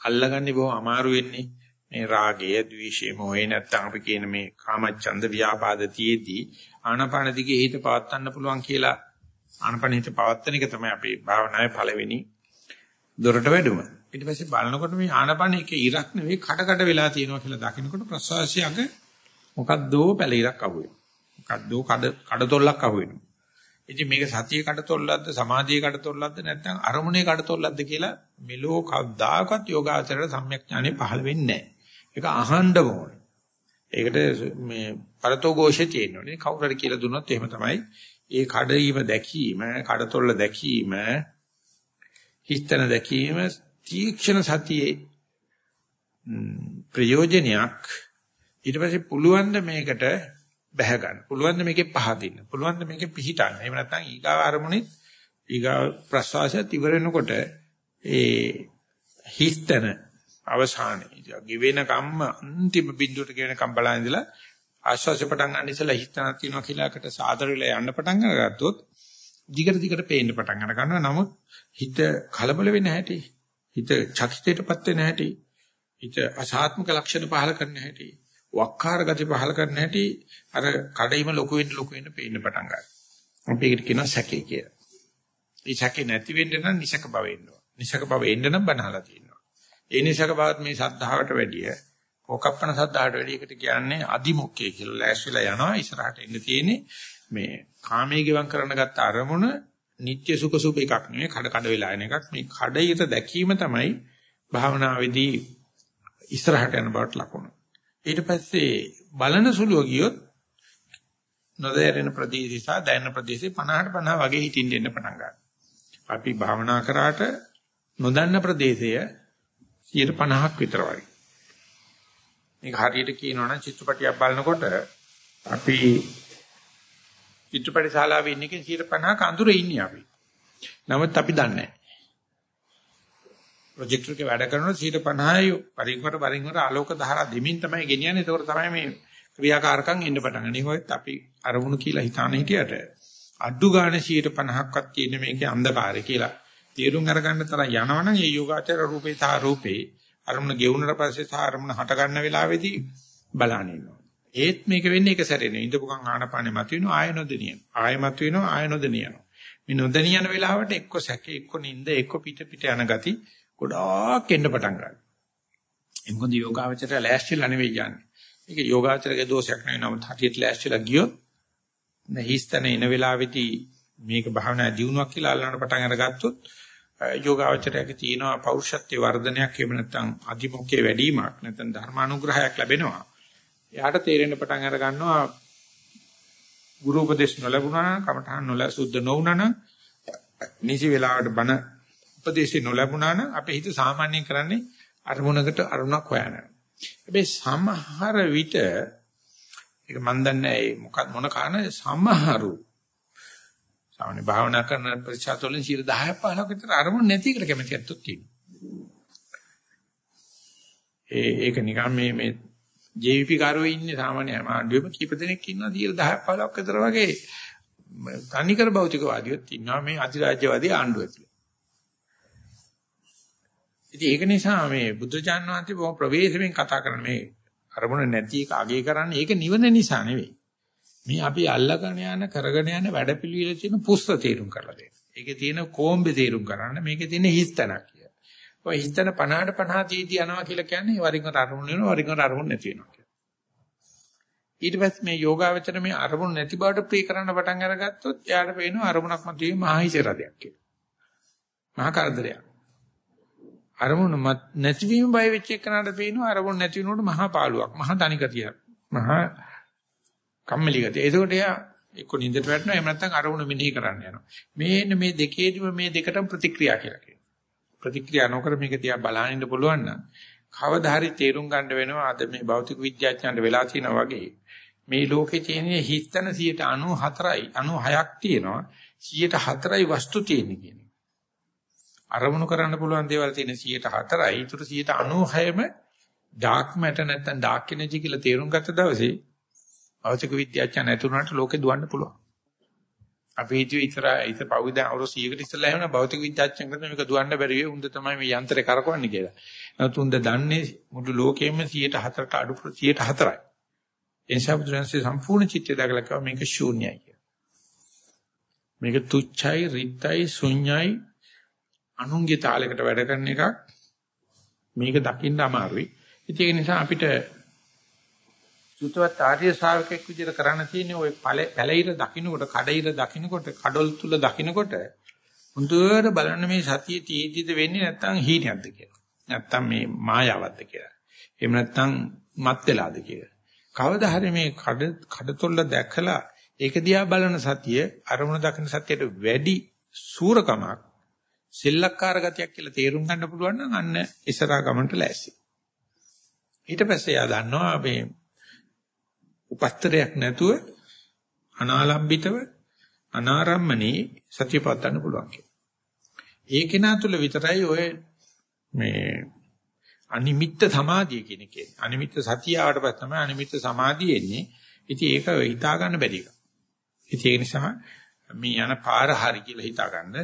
අල්ලගන්නේ බොහොම අමාරු වෙන්නේ මේ රාගය, ద్వේෂය, මොහේ නැත්තම් අපි කියන මේ කාමච්ඡන්ද ව්‍යාපාද තියේදී ආනපාන දිගේ හිත පවත්වන්න පුළුවන් කියලා ආනපාන හිත පවත්වන එක තමයි අපේ භාවනාවේ පළවෙනි දොරට වැඩුම. ඊට පස්සේ බලනකොට මේ ආනපාන එක ඉරක් නෙවෙයි කඩ කඩ වෙලා තියෙනවා කියලා දකිනකොට ප්‍රසවාසය අග මොකද්දෝ පැල ඉරක් අහුවෙනවා. මොකද්දෝ කඩ කඩතොල්ලක් අහුවෙනවා. ඉතින් මේක සතිය කඩතොල්ලක්ද සමාධියේ කඩතොල්ලක්ද නැත්නම් අරමුණේ කඩතොල්ලක්ද කියලා මෙලෝ කවදාකවත් යෝගාචරයට සම්‍යක් ඥානෙ පහළ වෙන්නේ නැහැ. ඒක අහන්න ඕනේ. ඒකට මේ පරතෝ ഘോഷේ තියෙනවනේ. කවුරු හරි කියලා දුන්නොත් එහෙම තමයි. ඒ කඩීම දැකීම, කඩතොල්ල දැකීම, හිස්තන දැකීම තීක්ෂණ සතියේ ප්‍රයෝජනයක් ඊට පස්සේ පුළුවන් ද මේකට බැහැ ගන්න. පුළුවන් ද මේකේ පහදින්න. පුළුවන් ද මේකේ පිහිටන්න. එහෙම නැත්නම් ඊගාව අරමුණේ ඊගාව ප්‍රසවාසයත් ඉවර වෙනකොට ඒ හිස්තන අවසානයේ ගෙවෙන කම්ම අන්තිම බිඳුවට ගෙවෙන කම් බලන ඉඳලා ආශ්වාසය පටන් ගන්න ඉස්සලා හිතනක් තියෙනවා කියලාකට සාදර වෙලා යන්න පටන් අරගත්තොත් දිගට දිගට පේන්න පටන් අර ගන්නවා නමුත් හිත කලබල වෙන්න හැටි හිත චකිතයටපත් වෙන්න හැටි හිත අසාත්මක ලක්ෂණ පහල කරන්න හැටි වක්කාර ගති පහල කරන්න හැටි අර කඩයිම ලොකු වෙන්න ලොකු වෙන්න පේන්න පටන් ගන්නවා අපි ඒකට කියනවා සැකේ කියලා. ඒ සැකේ නැති වෙන්න නම් නිසක බව එන්න ඕන. නිසක බව එන්න නම් බනහලා තියෙනවා. ඒ නිසක බවත් මේ සද්ධාවට වැඩිය ඕකප්පන සද්ධාවට වැඩිය එකට කියන්නේ අදිමොක්කේ කියලා ලෑස්තිලා යනවා ඉස්සරහට එන්න තියෙන්නේ මේ කාමයේ ගිවම් කරන්න ගත්ත අරමුණ නිත්‍ය සුඛ සුභ එකක් නෙවෙයි කඩ කඩ වෙලා එන එකක් මේ කඩයිත දැකීම තමයි භාවනාවේදී ඉස්සරහට යන බවට ලකුණ ඊට පස්සේ බලන සුළුව ගියොත් නොදැරෙන ප්‍රදේශය සහ දැනෙන ප්‍රදේශේ 50ට 50 වගේ හිටින්න එන්න පටන් ගන්නවා. අපි භාවනා කරාට නොදන්න ප්‍රදේශය 50ක් විතර වගේ. මේක හරියට කියනවා නම් චිත්‍රපටියක් බලනකොට අපි චිත්‍රපට ශාලාවේ ඉන්න එකෙන් 50ක අඳුරේ ඉන්නේ අපි. නමුත් අපි දන්නේ නැහැ. ප්‍රොජෙක්ටර් එකේ වැඩ කරනකොට 50යි වරින් වර වරින් වර ආලෝක ධාරා දෙමින් තමයි ගෙනියන්නේ. ඒකෝර තමයි මේ ක්‍රියාකාරකම් එන්න පටන් ගන්න. ඒකත් අපි අරමුණු කියලා හිතාන හිටියට අඩු ගාණ 50ක්වත් තියෙන මේකේ අන්ධකාරය කියලා තේරුම් අරගන්න තරම් යනවනම් ඒ යෝගාචර රූපේ සහ රූපේ අරමුණ ගෙවුනට පස්සේ සහ අරමුණ හට ගන්න වෙලාවේදී බලන්න ඉන්නවා. ඒත් මේක වෙන්නේ එක සැරේ නෙවෙයි. ඉඳපු ගමන් ආනපානේ මතුවෙනවා ආය නොදෙනියන. ආය මතුවෙනවා ආය නොදෙනියන. මේ නොදෙනියන වෙලාවට එක්ක සැකේ එක්ක නිින්ද එක්ක පිට පිට යන ගති ගොඩාක් එන්න පටන් ගන්නවා. ඒ මොකද යෝගාචරය ලෑස්තිලා නෙවෙයි යන්නේ. මේක යෝගාචරයේ දෝෂයක් නෙවෙයි නමුත් හටියට ලෑස්තිලා ගියොත් නැහිස්තන එන වෙලාවේදී මේක භාවනා දියුණුවක් කියලා අල්ලන්න පටන් අරගත්තොත් යෝගාවචරයේ තියෙනවා පෞරුෂත්ව වර්ධනයක් එහෙම නැත්නම් අධිමුඛයේ වැඩිවීමක් නැත්නම් ධර්මානුග්‍රහයක් ලැබෙනවා. එයාට තේරෙන්න පටන් අර ගන්නවා ගුරු උපදේශ නොලැබුණා නම් කමඨහන් නොල සුද්ධ නොවුණා නම් නිසි වෙලාවට බණ උපදේශي නොලැබුණා නම් අපේ හිත සාමාන්‍යයෙන් කරන්නේ අරමුණකට අරමුණක් හොයන. හැබැයි සමහර විට ඒක මන් දන්නේ මොකක් මොන කාරණේ සමහරු සාමාන්‍ය භාවනා කරන ප්‍රතිශත වලින් 10 15ක විතර අරමුණ නැති එකට කැමති ඇත්තොත් තියෙනවා. ඒ ඒක නිකන් මේ මේ JVP කාරෝ ඉන්නේ සාමාන්‍ය ආණ්ඩුවෙම කීප දෙනෙක් ඉන්නවා 10 15ක් විතර වගේ තනිකර භෞතිකවාදියොත් ඉන්නවා මේ අධිරාජ්‍යවාදී ආණ්ඩුව ඇතුළේ. ඉතින් ඒක නිසා මේ බුදුචාන් වහන්සේ බොහොම ප්‍රවේශමෙන් කතා කරන මේ අරමුණ නැති එක අගය කරන්නේ ඒක නිවන නිසා නෙවෙයි. මේ අපි අල්ලගෙන යන කරගෙන යන වැඩපිළිවෙල තියෙන පුස්ත තේරුම් කරලා දෙන්න. ඒකේ තියෙන කොම්බේ තේරුම් කරන්න මේකේ තියෙන හිස්තනක් කිය. ඔය හිස්තන 50ට 50 තීටි යනවා කියලා කියන්නේ වරින් වර අරමුණ වෙනවා වරින් වර අරමුණ නැති වෙනවා කියලා. ඊට පස්සේ මේ යෝගාවචර මේ අරමුණ නැති බවට ප්‍රී කරන්න පටන් අරගත්තොත් එයාට පේනවා අරමුණක් මතුවේ මහහිසරදයක් කියලා. මහා කරදරයක්. අරමුණ නැතිවීම බය වෙච්ච එකනට පේනවා අරමුණ නැති වෙනකොට මහා පාළුවක් මහා තනිකතියක් මහා කම්මැලි ගතිය. ඒකෝට එයා එක්ක නින්දට වැටෙනවා එහෙම නැත්නම් අරමුණ මෙනෙහි කරන්න යනවා. මේන්න මේ දෙකේදිම මේ දෙකටම ප්‍රතික්‍රියා කියලා කියනවා. ප්‍රතික්‍රියා නොකර මේක දිහා බලන්න ඉන්න පුළුවන් නම් කවදා හරි තේරුම් ගන්න වෙනවා අද මේ භෞතික විද්‍යාඥයන්ට වෙලා තියෙනා වගේ මේ ලෝකේ තියෙන හිස්තන 94යි 96ක් තියෙනවා 104යි වස්තු තියෙන්නේ කියන්නේ. අරමුණු කරන්න පුළුවන් දේවල් තියෙන 104යි ඊටු 96ම ඩාර්ක් මැටර් නැත්නම් ඩාර්ක් එනර්ජි කියලා තේරුම් ගත්ත දවසේ භෞතික විද්‍යාඥයන් ඇතුළට ලෝකෙ දුවන්න පුළුවන්. අපි හිතුවේ ඉතර ඉත පෞද්ගල අවුරුදු 100කට ඉස්සෙල්ලා එහෙම භෞතික විද්‍යාඥයන් කරන මේක දුවන්න බැරි වෙයි උන්ද තමයි මේ යන්ත්‍රේ කරකවන්නේ කියලා. නමුත් උන්ද දන්නේ මුළු ලෝකෙම 104ට අඩු 104යි. ඒ නිසා බුදුරජාණන්සේ සම්පූර්ණ චිත්තය දැකලා කිව්වා මේක ශූන්‍යයි කියලා. මේක තුච්චයි, රිත්යි, ශුන්‍යයි අනුන්ගේ තාලයකට වැඩ කරන එකක්. මේක දකින්න අමාරුයි. ඒක නිසා අපිට සුතවත් ආර්ය ශ්‍රාවකෙක් විදිහට කරන්න තියෙන්නේ ওই පැලිර දකින්නකොට, කඩිර දකින්නකොට, කඩොල් තුල දකින්නකොට හොඳට බලන්න මේ සතිය තීජිත වෙන්නේ නැත්නම් හීනයක්ද කියලා. නැත්නම් මේ මායාවක්ද කියලා. එහෙම නැත්නම් මත් වෙලාද කියලා. කවදා හරි මේ කඩ කඩතොල්ල දැකලා ඒක දිහා බලන සතිය අරමුණ දකින සතියට වැඩි සූරකමක් සෙල්ලක්කාර ගතියක් කියලා තේරුම් ගන්න පුළුවන් නම් අන්න ඉස්සරහා ගමනට ලෑස්ති. ඊට පස්සේ යා දන්නවා මේ උපස්තරයක් නැතුව අනාලම්බිතව අනාරම්මනේ සතිය පවත්වන්න පුළුවන් කියලා. ඒ කෙනා තුළ විතරයි ඔය මේ අනිමිත්ත සමාධිය කියන එකේ. අනිමිත්ත සතිය ආවට පස්සේ තමයි අනිමිත්ත සමාධිය එන්නේ. ඉතින් ඒක හිතා ගන්න බැරි එක. ඉතින් ඒ නිසා මේ යන පාර හරි කියලා හිතා ගන්න.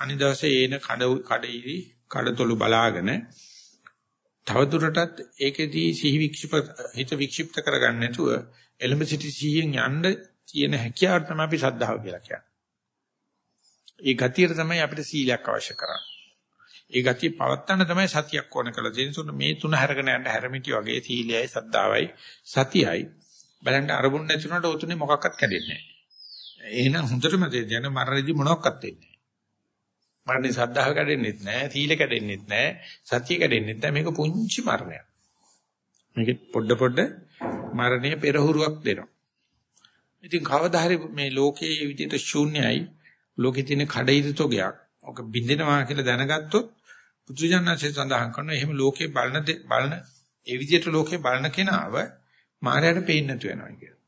අනිදවසේ එන කඩ කඩිරි කඩතොළු බලාගෙන තවදුරටත් ඒකෙදී සිහි වික්ෂිප හිත වික්ෂිප්ත කරගන්න නැතුව එලඹ සිටි සිහියෙන් යන්න තියෙන හැකියාව තමයි අපි ශ්‍රද්ධාව කියලා කියන්නේ. ඒ ගතියට තමයි අපිට සීලයක් අවශ්‍ය කරන්නේ. ඒ ගතිය පවත්තන්න තමයි සතියක් ඕන කරලා තියෙන්නේ. මේ තුන හැරගෙන යන්න හැරමිටි වගේ සීලයයි සද්ධාවයි සතියයි බලන්න අරමුණ නැතුනට උතුනේ මොකක්වත් කැඩෙන්නේ නැහැ. එහෙනම් හොඳටම තේරෙන මරණදී මොනවත් වෙන්නේ නැහැ. මරණේ සද්ධාව කැඩෙන්නෙත් නැහැ, සීල කැඩෙන්නෙත් නැහැ, සතිය කැඩෙන්නෙත් නැහැ. මේක පුංචි මරණයක්. මේක පොඩ පොඩ මරණය පෙරහුරුවක් දෙනවා. ඉතින් කවදා හරි මේ ලෝකයේ විදිහට ශූන්‍යයි ලෝකේ තියෙන කඩයිද තොගයක්. ඔක බින්දෙනවා කියලා දැනගත්තොත් පුදුජානනාසේ සඳහන් කරනවා එහෙම ලෝකේ බලන බලන ඒ විදිහට ලෝකේ බලන කෙනාව මායයට පේන්නේ නැතු වෙනවා කියලා.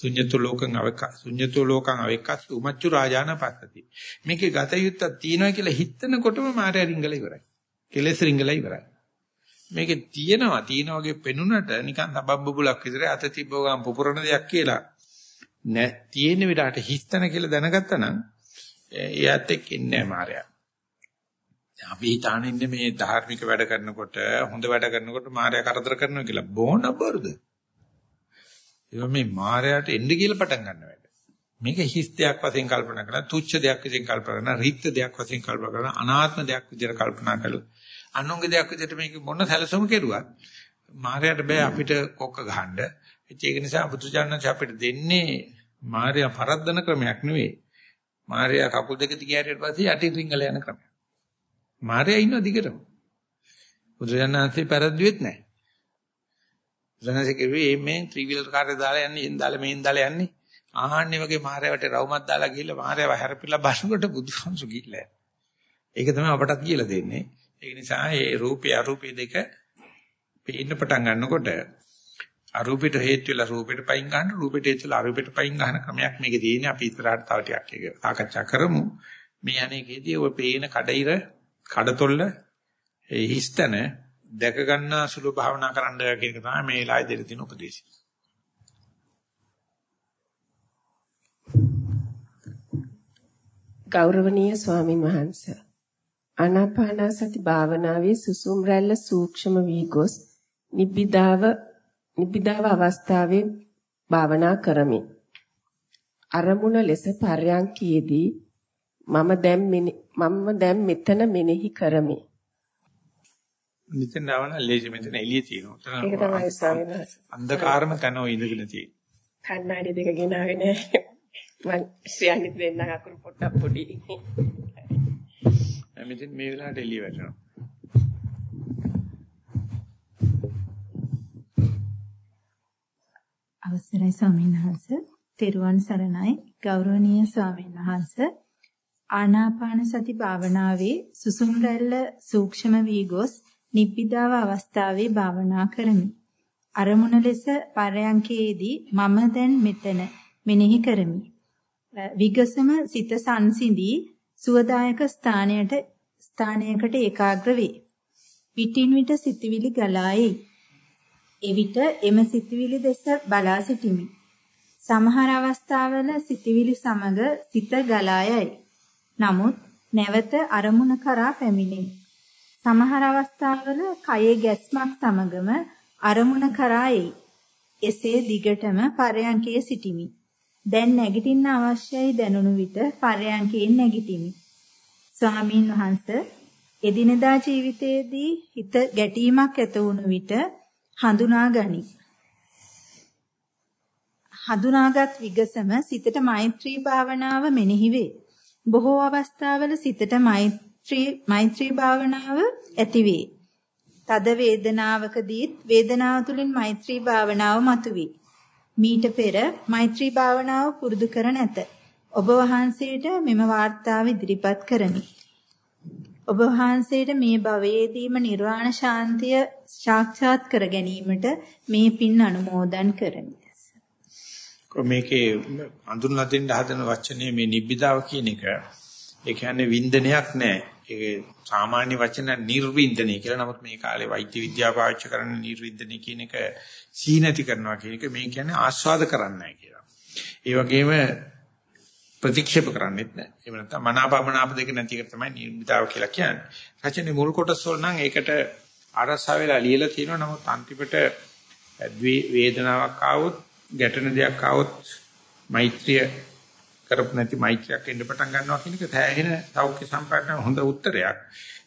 ශුඤ්‍යතෝ ලෝකං අවක ශුඤ්‍යතෝ ලෝකං අවකස් උමච්චු රාජාන පස්සති මේකේ ගත යුත්තක් තියෙනවා කියලා හිතනකොටම මාය රිංගල ඉවරයි. කෙලෙස් රිංගල ඉවරයි. මේකේ තියෙනවා තියෙන වගේ පෙනුනට නිකන් තබබ්බුලක් විතර අත තිබ්බෝ ගම් පුපුරන දෙයක් කියලා නැ තියෙන විලාට හිතන කියලා දැනගත්තා නම් එයාත් එක්ක ඉන්නේ මායя අපි හිතාන ඉන්නේ මේ ධාර්මික වැඩ කරනකොට හොඳ වැඩ කරනකොට මායя කරදර කරනවා කියලා බොහොම බරුද ඒක මේ මායයට එන්න කියලා පටන් ගන්න වැඩ. මේක හිස් දෙයක් වශයෙන් කල්පනා කරලා තුච්ඡ දෙයක් වශයෙන් කල්පනා කරන රිත්ත දෙයක් වශයෙන් කල්පනා කරන අනාත්ම දෙයක් විදිහට කල්පනා කළොත් අනුන්ගේ දෙයක් විදිහට මේක මොන සැලසුම කෙරුවත් මායයට බෑ අපිට කොක්ක ගහන්න. ඒක නිසා බුදුචානන්ස අපිට දෙන්නේ මායя පරද්දන ක්‍රමයක් නෙවෙයි. මායя කකුල් දෙක දිගහැරියට පස්සේ යටින් රිංගල යන ක්‍රමයක්. මායя ඉන්න දිගටම. බුදුචානන්සේ පෙරද්දුවෙත් නැහැ. බුදුචානන්සේ කිව්වේ මේ ත්‍රිවිල් කාර්ය දාලා යන්නේ, එන් දාලා මෙන් දාලා යන්නේ. ආහන්නේ වගේ මායවට රවුමක් දාලා ගිහිල්ලා මායව හැරපිලා බස්සනකොට බුදුහාමුදුරු ගිහිල්ලා. ඒක තමයි අපටත් කියලා දෙන්නේ. ඒ නිසා මේ රූපේ අරූපේ දෙක පේන්න පටන් ගන්නකොට අරූපෙට හේතු වෙලා රූපෙට පයින් ගන්න රූපෙට හේතු වෙලා අරූපෙට පයින් ගන්න ක්‍රමයක් මේකේ තියෙන්නේ අපි ඉස්සරහට තව ටිකක් ඒක සාකච්ඡා කරමු මේ අනේකේදී ඔය පේන කඩිර කඩතොල්ල ඒ හිස්තන දැක ගන්න සුළු භාවනා කරන්න කියන එක තමයි මේ ලයි දෙන්න තියෙන උපදේශය ගෞරවනීය ස්වාමින් වහන්සේ ආනාපානසති භාවනාවේ සුසුම් රැල්ල සූක්ෂම වී ගොස් නිබ්බිදාව නිබ්බිදාව අවස්ථාවේ භාවනා කරමි. අරමුණ ලෙස පර්යංකයේදී මම දැන් මම දැන් මෙතන මෙනෙහි කරමි. මෙතන ආවන ලේසි මෙතන එළිය තියෙනවා. ඒක තමයි ස්වාමීන් වහන්සේ. අන්ධකාරම තැන ඔය ඉඳගෙන තියෙන්නේ. කන්නාඩි දෙක ගෙනාගෙන මම ශ්‍රියන්විත දෙන්න අකුරු පොට්ටක් පොඩි. මෙතෙන් මේ වෙලාවට එළිය වැටෙනවා. අවසරයි ස්වාමීන් වහන්ස. තෙරුවන් සරණයි ගෞරවනීය ස්වාමීන් වහන්ස. ආනාපාන සති භාවනාවේ සුසුම් රැල්ල සූක්ෂම වී ගොස් නිබ්බිදාව අවස්ථාවේ භාවනා කරමි. අරමුණ ලෙස පරයන්කේදී මම දැන් මෙතන මෙනෙහි කරමි. විගසම සිත සංසිඳී සුවදායක ස්ථානයට ස්ථානයකට ඒකාග්‍ර වේ. පිටින් විට සිතවිලි ගලා එයි. එවිට එම සිතුවිලි දෙස බලා සිටිමි. සමහර අවස්ථාවල සිතුවිලි සමග සිත ගලා යයි. නමුත් නැවත අරමුණ කරා පැමිණේ. සමහර අවස්ථාවල කයේ ගැස්මක් සමගම අරමුණ කරා එයි. එසේ දිගටම පරයන්කයේ සිටිමි. දැන් නැගිටින්න අවශ්‍යයි දැනුණු විට පරයන්කයෙන් නැගිටිමි. ස්වාමීන් වහන්සේ එදිනදා ජීවිතයේදී හිත ගැටීමක් ඇති වුණු විට හඳුනා ගනි. හඳුනාගත් විගසම සිතට මෛත්‍රී භාවනාව මෙනෙහි වේ. බොහෝ අවස්ථාවල සිතට මෛත්‍රී මෛත්‍රී භාවනාව ඇති වේ. තද වේදනාවකදීත් වේදනාව තුළින් මෛත්‍රී භාවනාව මතුවේ. මීට පෙර මෛත්‍රී භාවනාව පුරුදු කර නැත. ඔබ වහන්සේට මෙම වාර්තාව ඉදිරිපත් කරමි. ඔබ වහන්සේට මේ භවයේදීම නිර්වාණ ශාන්තිය සාක්ෂාත් කර ගැනීමට මේ පින් අනුමෝදන් කරමි. මේකේ අඳුනලා දෙන්න හදන වචනේ මේ නිබ්බිදාව කියන එක ඒ කියන්නේ වින්දනයක් නෑ. ඒ සාමාන්‍ය වචන නිර්වින්දනය කියලා. නමුත් මේ කාලේ වෛද්‍ය විද්‍යාව පාවිච්චි කරන නිර්වින්දනය කියන එක සීනති කරනවා කියන එක මේ කියන්නේ ආස්වාද කරන්නයි කියලා. ඒ වගේම ප්‍රතික්ෂේප කරන්නේත් නැහැ. එහෙම නැත්නම් මනාපමනාප දෙක නැති එක තමයි නිර්මිතාව කියලා කියන්නේ. රචනයේ මුල් කොටස් වල නම් ඒකට අරසා වෙලා ලියලා තියෙනවා. නමුත් අන්තිමට වේදනාවක් ආවොත්, ගැටෙන දෙයක් ආවොත් මෛත්‍රිය කරපු නැති මෛත්‍රියක් එන්න පටන් ගන්නවා කියන එක තැහෙන සෞඛ්‍ය සම්පන්න හොඳ උත්තරයක්.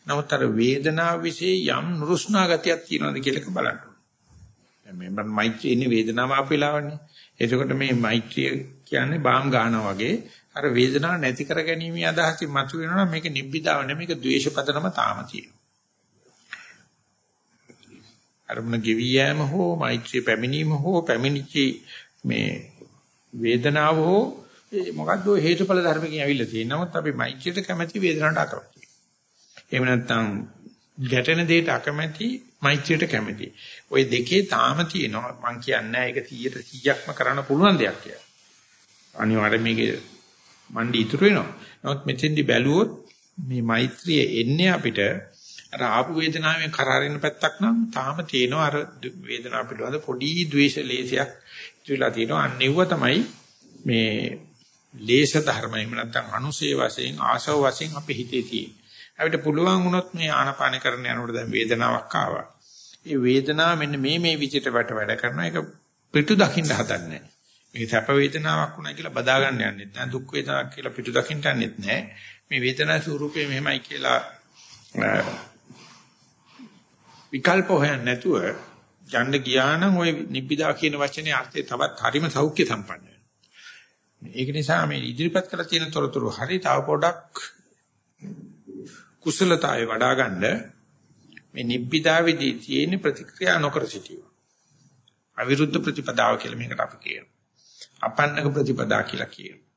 නමුත් අර වේදනාව વિશે යම් නුරුස්නා ගතියක් තියෙනවද කියලා එක බලන්න. දැන් මේ මෛත්‍රිය ඉන්නේ වේදනාව ආපෙලාවන්නේ. එතකොට මේ මෛත්‍රිය කියන්නේ බාම් ගන්නවා වගේ අර වේදනාව නැති කර ගැනීම අදහසින් මතුවෙනවා මේක නිබ්බිදාව නෙමෙයි මේක ද්වේෂපදනම තාම තියෙනවා. අරමුණ ගෙවි යෑම හෝ මෛත්‍රිය පැමිණීම හෝ පැමිණිච්චි මේ වේදනාව හෝ මොකද්ද හේතුඵල ධර්මකින් ඇවිල්ලා තියෙන්නේ. නමුත් අපි මෛත්‍රියට කැමැති වේදනාවට අකමැති. එහෙම නැත්නම් ගැටෙන දෙයට අකමැති මෛත්‍රියට කැමැති. ওই දෙකේ තාම තියෙනවා මම කියන්නේ ඒක 100ට 100ක්ම කරන්න පුළුවන් දෙයක් කියලා. අනිවාර්යයෙන් මේකේ මණ්ඩි ඉතුරු වෙනවා. නමුත් මෙතෙන්දි බැලුවොත් මේ මෛත්‍රිය එන්නේ අපිට අර ආපු වේදනාවෙන් කරාරින පැත්තක් නම් තාම තියෙනවා අර වේදනාව පිළිබඳ පොඩි ද්වේෂ ලේසයක් ඉතුරුලා තියෙනවා. අන්නේව තමයි මේ ලේස ධර්ම එහෙම නැත්නම් අනුසේ වශයෙන් ආසව වශයෙන් අපේ හිතේ තියෙන. අපිට පුළුවන් වුණොත් මේ ආනාපාන කරන යනකොට දැන් වේදනාවක් ආවා. ඒ වේදනාව මෙන්න මේ මේ විදිහට වැඩ වැඩ කරනවා. ඒක පිටු දකින්න හදන්නේ නැහැ. මේ සැප වේදනාවක් උනා කියලා බදා ගන්න යන්නෙත් නෑ දුක් වේදනාවක් කියලා පිටු දකින්න යන්නෙත් නෑ මේ වේදනා ස්වරූපේ මෙහෙමයි කියලා විකල්ප හොයන්නේ නැතුව යන්න ගියා නම් ওই නිබ්බිදා කියන වචනේ අර්ථය තවත් හරිම සෞඛ්‍ය සම්පන්න වෙනවා ඒක නිසා මේ ඉදිරිපත් කරලා තියෙන තොරතුරු හරි තව පොඩක් කුසලතාවේ වඩා ගන්න මේ නිබ්බිදාවේදී තියෙන ප්‍රතික්‍රියා නොකර සිටීම අවිරුද්ධ ප්‍රතිපදාව කියලා මේකට අපි කියනවා අපන්නක ප්‍රතිපදා කියලා කියනවා.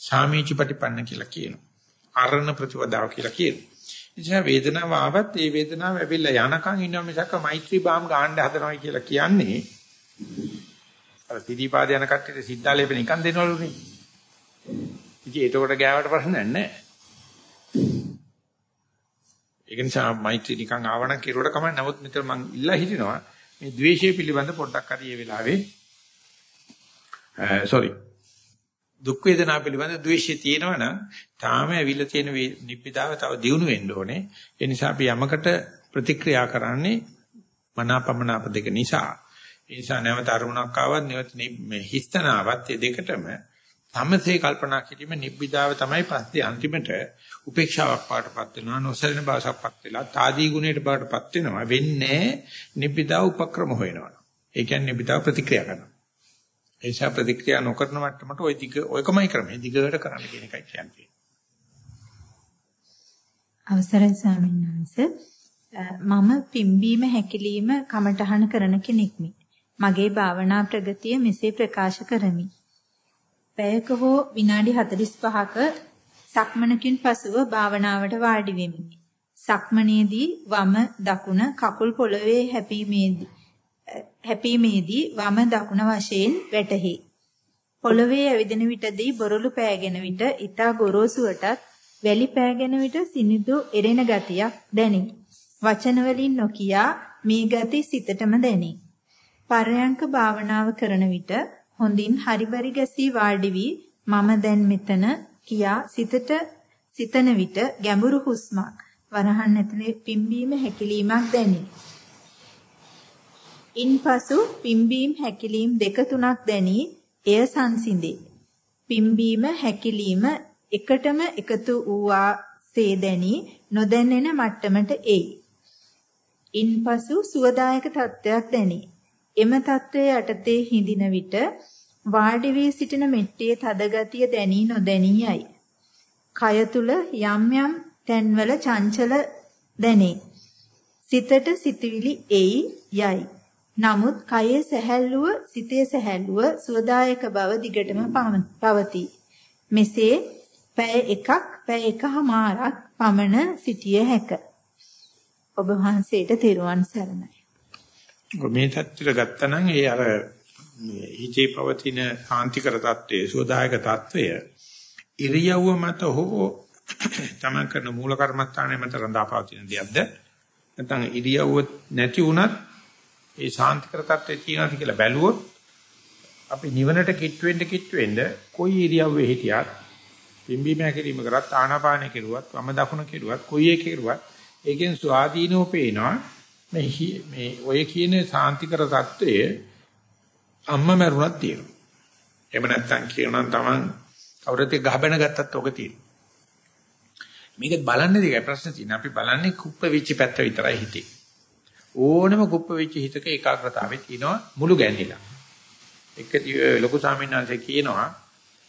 සාමීච ප්‍රතිපන්න කියලා කියනවා. අරණ ප්‍රතිපදාව කියලා කියනවා. එනිසා වේදනාව ආවත් ඒ වේදනාව ඇවිල්ලා යනකම් ඉන්නවා මිසක් මෛත්‍රී බාම් ගන්න හදනවා කියලා කියන්නේ අර සිදීපාද යන කට්ටියට සිද්ධාලේප නිකන් දෙනවලුනේ. ඉතින් ඒකට ගෑවට ප්‍රශ්නයක් නැහැ. ඒක නිසා මෛත්‍රී නිකන් ආවනම් කෙරුවට කමක් නමුත් මෙතන මං ඉල්ලා හිටිනවා මේ ද්වේෂය පිළිබඳ පොඩ්ඩක් හරි මේ වෙලාවේ sorry දුක් වේදනා පිළිබඳ ද්වේෂය තියෙනවනම් තාම ඇවිල්ලා තියෙන නිබ්බිදාව තව දියුණු වෙන්න ඕනේ. ඒ නිසා අපි යමකට ප්‍රතික්‍රියා කරන්නේ මනාපමනාප දෙක නිසා. ඒ නිසා නැවත අරමුණක් ආවත් නැවත මේ හිස්තනාවත් මේ දෙකටම තමසේ කල්පනා කිරීම නිබ්බිදාව තමයි පස්සේ අන්තිමට උපේක්ෂාවක් පාටපත් වෙනවා නොසලින භාෂාවක්පත් වෙලා තාදී ගුණයට පාටපත් වෙනවා වෙන්නේ නිබ්බිදාව උපක්‍රම හොයනවා. ඒ කියන්නේ නිබ්බිදාව ප්‍රතික්‍රියා කරනවා. ඒ නිසා ප්‍රතික්‍රියා නොකරන මට්ටමට ওই දිග ඔයකමයි ක්‍රමය දිගට කරන්න කියන එකයි කියන්නේ. අවසරයි ස්වාමීන් වහන්සේ මම පිම්බීම හැකිලිම කමටහන කරන කෙනෙක්මි. මගේ භාවනා ප්‍රගතිය මෙසේ ප්‍රකාශ කරමි. පැයක හෝ විනාඩි 45ක සක්මනකින් පසුව භාවනාවට වාඩි වෙමි. සක්මනේදී වම දකුණ කකුල් පොළවේ හැපීමේදී හැපීමේදී වම දකුණ වශයෙන් වැටහි. පොළවේ ඇවිදින විටදී බොරළු පෑගෙන විට ඊතා ගොරෝසුවටත් වැලි පෑගෙන විට සිනිඳු එරෙන ගතියක් දැනේ. වචන වලින් නොකියා මේ ගති සිතටම දැනේ. පරයන්ක භාවනාව කරන විට හොඳින් හරිබරි ගැසී වාඩි වී මම දැන් මෙතන කියා සිතට සිතන විට ගැඹුරු හුස්මක් වරහන් ඇතුලේ පිම්බීම හැකිලීමක් දැනේ. ඉන්පසු පිම්බීම් හැකිලීම් දෙක තුනක් දැනී එය සංසිඳේ. පිම්බීම හැකිලීම එකටම එකතු වූවාසේ දැනී නොදැන්නෙන මට්ටමට එයි. ඉන්පසු සුවදායක තත්ත්වයක් දැනේ. එම తත්වයේ යටතේ හිඳින විට වාඩි වී සිටින මෙට්ටියේ තද ගතිය දැනී නොදැනී යයි. කය තුල යම් යම් තැන්වල චංචල දැනේ. සිතට සිතවිලි එයි යයි. නමුත් කයේ සැහැල්ලුව සිතේ සැහැල්ලුව සුවදායක බව දිගටම පවතී. මෙසේ පැය එකක් පැය එකහමාරක් පමණ සිටිය හැක. ඔබ වහන්සේට තෙරුවන් සරණයි. මේ தත්තර ගත්තනම් ඒ අර හිතේ පවතින සාන්තිකර தත්වයේ සෝදායක தත්වය ඉරියව්ව මත හෝ තම කරන මූල කර්මස්ථානයේ මත රඳාපවතින දෙයක්ද? නැත්නම් ඉරියව්ව නැති වුණත් ඒ සාන්තිකර தත්වයේ තියෙනවාද කියලා බැලුවොත් අපි නිවනට කිට් වෙන්න කිට් වෙන්න කොයි ඉරියව්වේ හිටියත් පිම්බීම හැකිරීම කරත් ආනාපාන කෙරුවත් වම දකුණ කෙරුවත් කොයි එකේ කෙරුවත් ඒකෙන් ස්වාධීනව පේනවා මේ මේ ඔය කියන සාන්තිකර தত্ত্বය අම්මා මරුණක් තියෙනවා. එහෙම නැත්නම් කියනනම් Taman කවුරුත් ගහබැන ගත්තත් ඔක තියෙනවා. මේක බලන්නේ දෙකයි ප්‍රශ්න තියෙන. අපි බලන්නේ කුප්ප වෙච්ච පැත්ත විතරයි හිතේ. ඕනම කුප්ප වෙච්ච හිතක ඒකාග්‍රතාවෙ තියෙනවා මුළු ගැන්නිලා. එක ලොකු ස්වාමීන් වහන්සේ කියනවා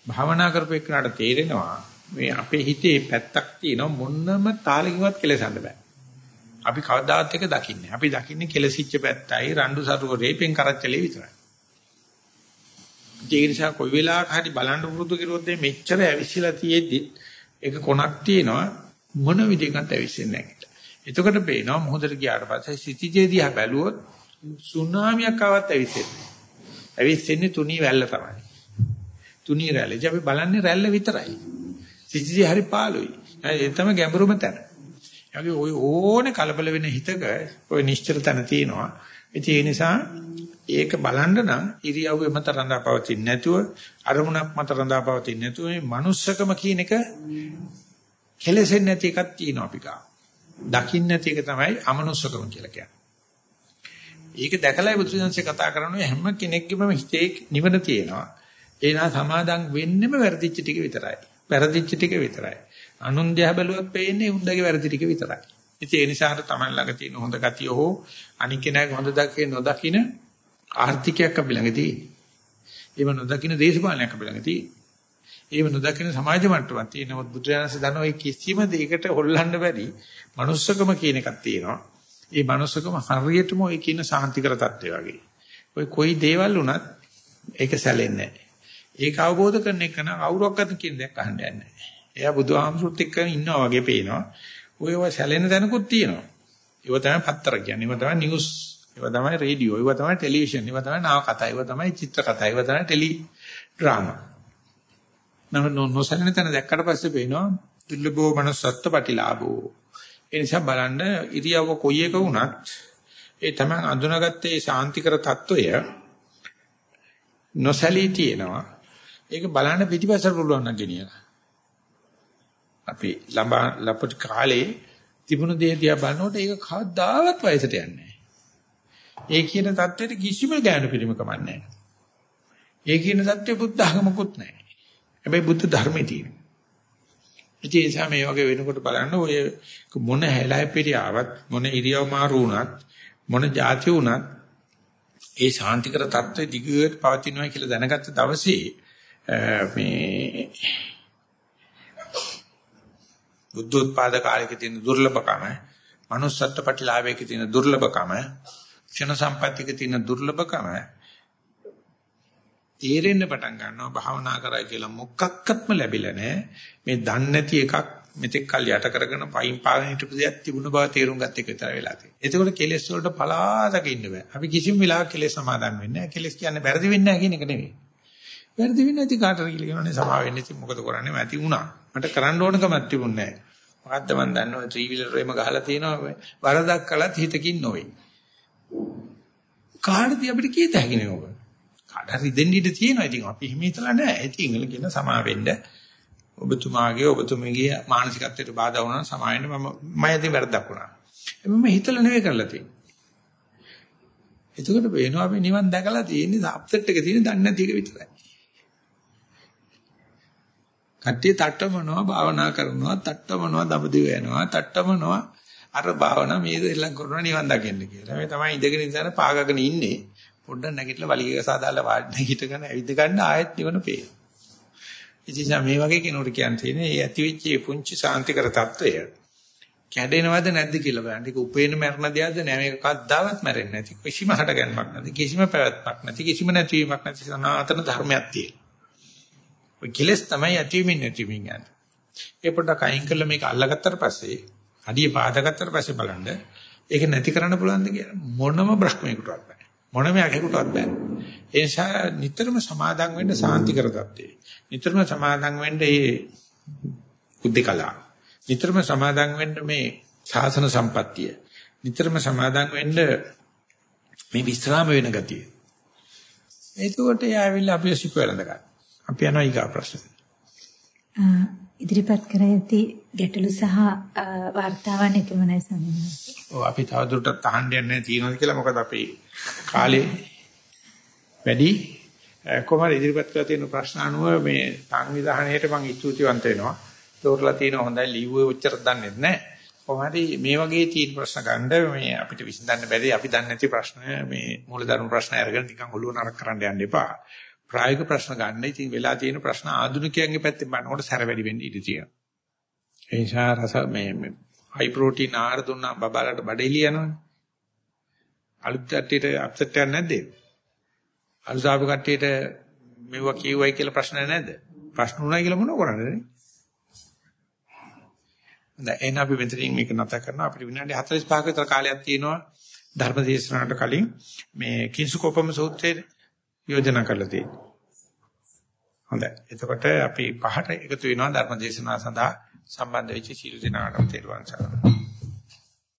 භාවනා කරපු එක්කනට තේරෙනවා මේ අපේ හිතේ පැත්තක් තියෙනවා මොන්නම තාලකින්වත් කෙලසන්න බෑ. අපි කවදාත් එක දකින්නේ. අපි දකින්නේ කෙලසිච්ච පැත්තයි රණ්ඩු සරුවරේ පෙන් කරච්චලේ විතරයි. ඒ නිසා කොයි වෙලාවක හරි බලන්න පුරුදු කරුවොත් මෙච්චර ඇවිස්සලා තියෙද්දි ඒක කොනක් තියෙනවා මොන විදිහකට ඇවිස්සෙන්නේ නැහැ එතකොට පේනවා මොහොතට ගියාට පස්සේ සිටිජේ දිහා බැලුවොත් සුනාමියක් ආවත් ඇවිස්සෙන්නේ. ඇවිස්සෙන්නේ තුනී වැල්ල තමයි. තුනී රැල්ල. ඉතින් අපි බලන්නේ රැල්ල විතරයි. සිටිජේ හරි පාළුයි. ඒ තමයි ගැඹුරුම තැන. යගේ ওই ඕනේ කලබල වෙන හිතක ওই නිශ්චල තැන තියෙනවා. ඒ නිසා ඒක බලන්න නම් ඉරියව්වේ මත රඳාපවතින්නේ නැතුව අරමුණක් මත රඳාපවතින්නේ නැතුව මේ manussකම කියන එක කෙලෙසෙන්නේ නැති එකක් තියෙනවා අපි ගා. දකින්න නැති එක තමයි අමනුස්සකම කියලා කියන්නේ. ඒක දැකලායි බුදුසසුන්සේ කතා කරන්නේ හැම කෙනෙක්ගේම හිතේ නිවන තියෙනවා. ඒ නා සමාදම් වෙන්නෙම වැරදිච්ච ටික විතරයි. වැරදිච්ච ටික විතරයි. අනුන් දිහා බැලුවත් පේන්නේ උන්දගේ වැරදි ටික විතරයි. ඉතින් ඒ නිසා තමයි ළඟ තියෙන හොඳ ගතිය හෝ අනික් කෙනාගේ හොඳ දකේ නොදකින ආර්ථිකයක් අපි ළඟ තියෙන්නේ. ඒව නොදකින දේශපාලනයක් අපි ළඟ තියෙන්නේ. ඒව නොදකින සමාජ මට්ටමක් තියෙන නමුත් බුදුරජාණන්සේ දන්න ඔය කිසිම දෙයකට හොල්ලන්න බැරි manussකම කියන එකක් තියෙනවා. ඒ manussකම හරියටම ඔය කියන සාන්තිකර தත්ත්වය වගේ. ඔය කොයි දේවල් වුණත් ඒක සැලෙන්නේ නැහැ. ඒක අවබෝධ කරන එක නම් අවුරක්වත් කියන දෙයක් අහන්න යන්නේ නැහැ. එයා බුදුහාමුදුරුත් එක්ක ඉන්නවා වගේ පේනවා. ඔයව සැලෙන දැනකුත් තියෙනවා. ඒව තමයි පත්තර කියන්නේ. ඒව තමයි නිවුස්. ඒව තමයි රේඩියෝ. ඒව තමයි ටෙලිවිෂන්. ඒව තමයි නාව කතා. ඒව තමයි චිත්‍ර කතා. ඒව තමයි ටෙලි ඩ්‍රාමා. නම නොසැලෙන තැන දැක්කට පස්සේ පේනවා දුර්ලභෝ manussත්ත්ව ප්‍රතිලාභෝ. ඒ නිසා බලන්න ඉරියව්ව කොයි එක වුණත් ඒ තමයි අඳුනගත්තේ ශාන්තිකර తত্ত্বය නොසැලී තියෙනවා. ඒක බලන්න පිටිපස්සට පුළුවන් නම් ගෙනියලා. අපි ළඹා ලපට කාලේ තිබුණු දේ දිහා බලනකොට ඒක කවදාවත් වයසට යන්නේ ඒ කියන தത്വෙට කිසිම ගැඹුරු පිළිමකමක් නැහැ. ඒ කියන தത്വෙ බුද්ධ ධර්මකුත් නැහැ. හැබැයි බුද්ධ ධර්මයේ තියෙනවා. ඉතින් ඒ සමේ වගේ වෙනකොට බලන්න ඔය මොන හැලැපිරි ආවත් මොන ඉරියව් මාරු වුණත් මොන જાති වුණත් ඒ ශාන්තිකර தത്വෙ දිගට පවතිනවා කියලා දැනගත්ත දවසේ මේ බුද්ධෝත්පාද කාලයක තියෙන දුර්ලභකම, manussත්ත්ව ප්‍රතිලාභයක තියෙන දුර්ලභකම, ක්ෂණ සම්පත්තියක තියෙන දුර්ලභකම තේරෙන්න පටන් ගන්නවා භාවනා කරයි කියලා මොකක්වත්ම ලැබිලා නැහැ. මේ දන්නේ නැති එකක් මෙතෙක් කල් යට කරගෙන පයින් පාගෙන හිටපු දෙයක් තිබුණ බව තේරුම් ගත්ත එක විතර වෙලා තියෙනවා. එතකොට කෙලෙස් වලට පලාතක ඉන්න බෑ. අපි කිසිම වෙලාවක කෙලෙස් සමාදන් වෙන්නේ නැහැ. කෙලෙස් කියන්නේ වැරදි වෙන්නේ නැහැ කියන එක නෙවෙයි. වැරදි වෙන්නේ නැති කාටද කියලා කියනනේ සමා වෙන්නේ ඉතින් මොකද කරන්නේ? මම ඇති වුණා. මට කරන්න ඕනකමක් තිබුණේ නැහැ. මොකද්ද මන් දන්නවා ත්‍රිවිලරේම ගහලා තියෙනවා වරදක් කළත් හිතකින් නොවේ. කාටද අපිට කීත හැකිනේ ඕක. කාට හරි දෙන්න ඉඩ තියෙනවා. ඉතින් අපි හිම හිතලා නැහැ. ඉතින් ඉංගල කියන සමා වෙන්න ඔබතුමාගේ ඔබතුමගේ මානසිකත්වයට බාධා වුණා සමාවෙන්න මම මම ඉතින් වැරද්දක් වුණා. මම හිතලා නෙවෙයි කරලා තියෙන්නේ. එතකොට වෙනවා අපි නිවන් දැකලා තියෙන්නේ සබ්සෙට් එක තියෙන දන්නේ නැති එක විතරයි. කට්ටිය තට්ටමනවා භාවනා කරනවා තට්ටමනවා දඹදිව යනවා තට්ටමනවා අර භාවනා මේ දෙල්ලම් කරනවා නිවන් දකින්න කියලා. මේ තමයි ඉඳගෙන ඉඳන පාගගෙන ඉන්නේ. පොඩ්ඩක් නැගිටලා වලිගක සාදාලා වාඩි හිටගෙන ඇවිද ගන්න ආයෙත් නිවන පේනවා. ඉතින් මේ වගේ කෙනෙකුට කියන්න තියෙන්නේ මේ ඇතිවිච්ච පුංචි සාන්තිකර తত্ত্বය කැඩෙනවද නැද්ද කියලා බලන්න. ඒක උපේන මරණ දෙයක්ද නැහැ. මේක කද්දාවත් මැරෙන්නේ නැති. කිසිම හටගන්නමක් නැති. කිසිම පැවැත්මක් නැති. කිසිම නැතිවීමක් නැති සනාතන ධර්මයක් තියෙනවා. ඔය කෙලස් තමයි ඇතිවීමින් නැතිවීමින් යන්නේ. ඒ පොඩ්ඩක් අයින් කළා මේක අල්ලගත්තට පස්සේ අඩිය පාදගත්තට පස්සේ බලන්න ඒක නැති කරන්න පුළුවන්ද කියලා මොනම බ්‍රහ්මයකටවත් බෑ. මොනම යකෙකුටවත් බෑ. ඒ නිසා නිතරම සමාදම් වෙන්න සාන්තිකර தත්ත්වේ. නිතරම සමාදම් වෙන්න මේ බුද්ධකලා. නිතරම සමාදම් වෙන්න මේ ශාසන සම්පත්තිය. නිතරම සමාදම් වෙන්න මේ විස්රාම වෙන ගතිය. එතකොට යාවිල්ලා අපි සිප වෙලඳ ගන්න. අපි යනවා ඊගා ප්‍රශ්න. ඉදිරිපත් කර ඇති ගැටලු සහ වර්තාවන් එකමයි සම්මත. ඔව් අපි තවදුරටත් අහන්න යන්නේ තියෙනවද කියලා මොකද අපි කාලේ වැඩි කොහමද ඉදිරිපත් කරලා තියෙන ප්‍රශ්න අනුව මේ සංවිධානයේට මම ස්තුතිවන්ත වෙනවා. තෝරලා තියෙන හොඳයි ලිව්වේ ඔච්චර දන්නේ නැහැ. කොහොමද මේ වගේ තියෙන ප්‍රශ්න ගන්න මේ අපිට විසඳන්න බැරි අපි දන්නේ නැති ප්‍රශ්න මේ මූලධර්ම ප්‍රශ්න අරගෙන නිකන් ඔළුව නරක කරන්න යන්න එපා. ප්‍රායෝගික ප්‍රශ්න ගන්න. ඉතින් වෙලා තියෙන ප්‍රශ්න ආධුනිකයන්ගේ පැත්තෙන් බලනකොට සැර වැඩි වෙන්න ඉඩ තියෙනවා. ඒ නිසා රස මේ හයි ප්‍රෝටීන් ආහාර දුන්නා බබාලට බඩේලිය යනවනේ. අලුත් කට්ටියට අප්සෙට් එකක් නැද්ද? අලුත් ආපු කට්ටියට මෙවුවා කියුවයි කියලා ප්‍රශ්න නැද්ද? ප්‍රශ්න උනායි කියලා මොනව කරන්නද? දැන් එන්න අපි මෙතනින් මේක නැත කරනවා අපිට විනාඩි 45ක විතර කාලයක් තියෙනවා ධර්ම දේශනාවට කලින් මේ කිංසුකෝපම සූත්‍රයේ යෝජනා කරලා තියෙනවා. හොඳයි. එතකොට අපි පහට එකතු වෙනවා ධර්ම දේශනාව සඳහා සම්බන්ධ වෙච්ච සියලු දෙනාටම තෙරුවන් සරණයි.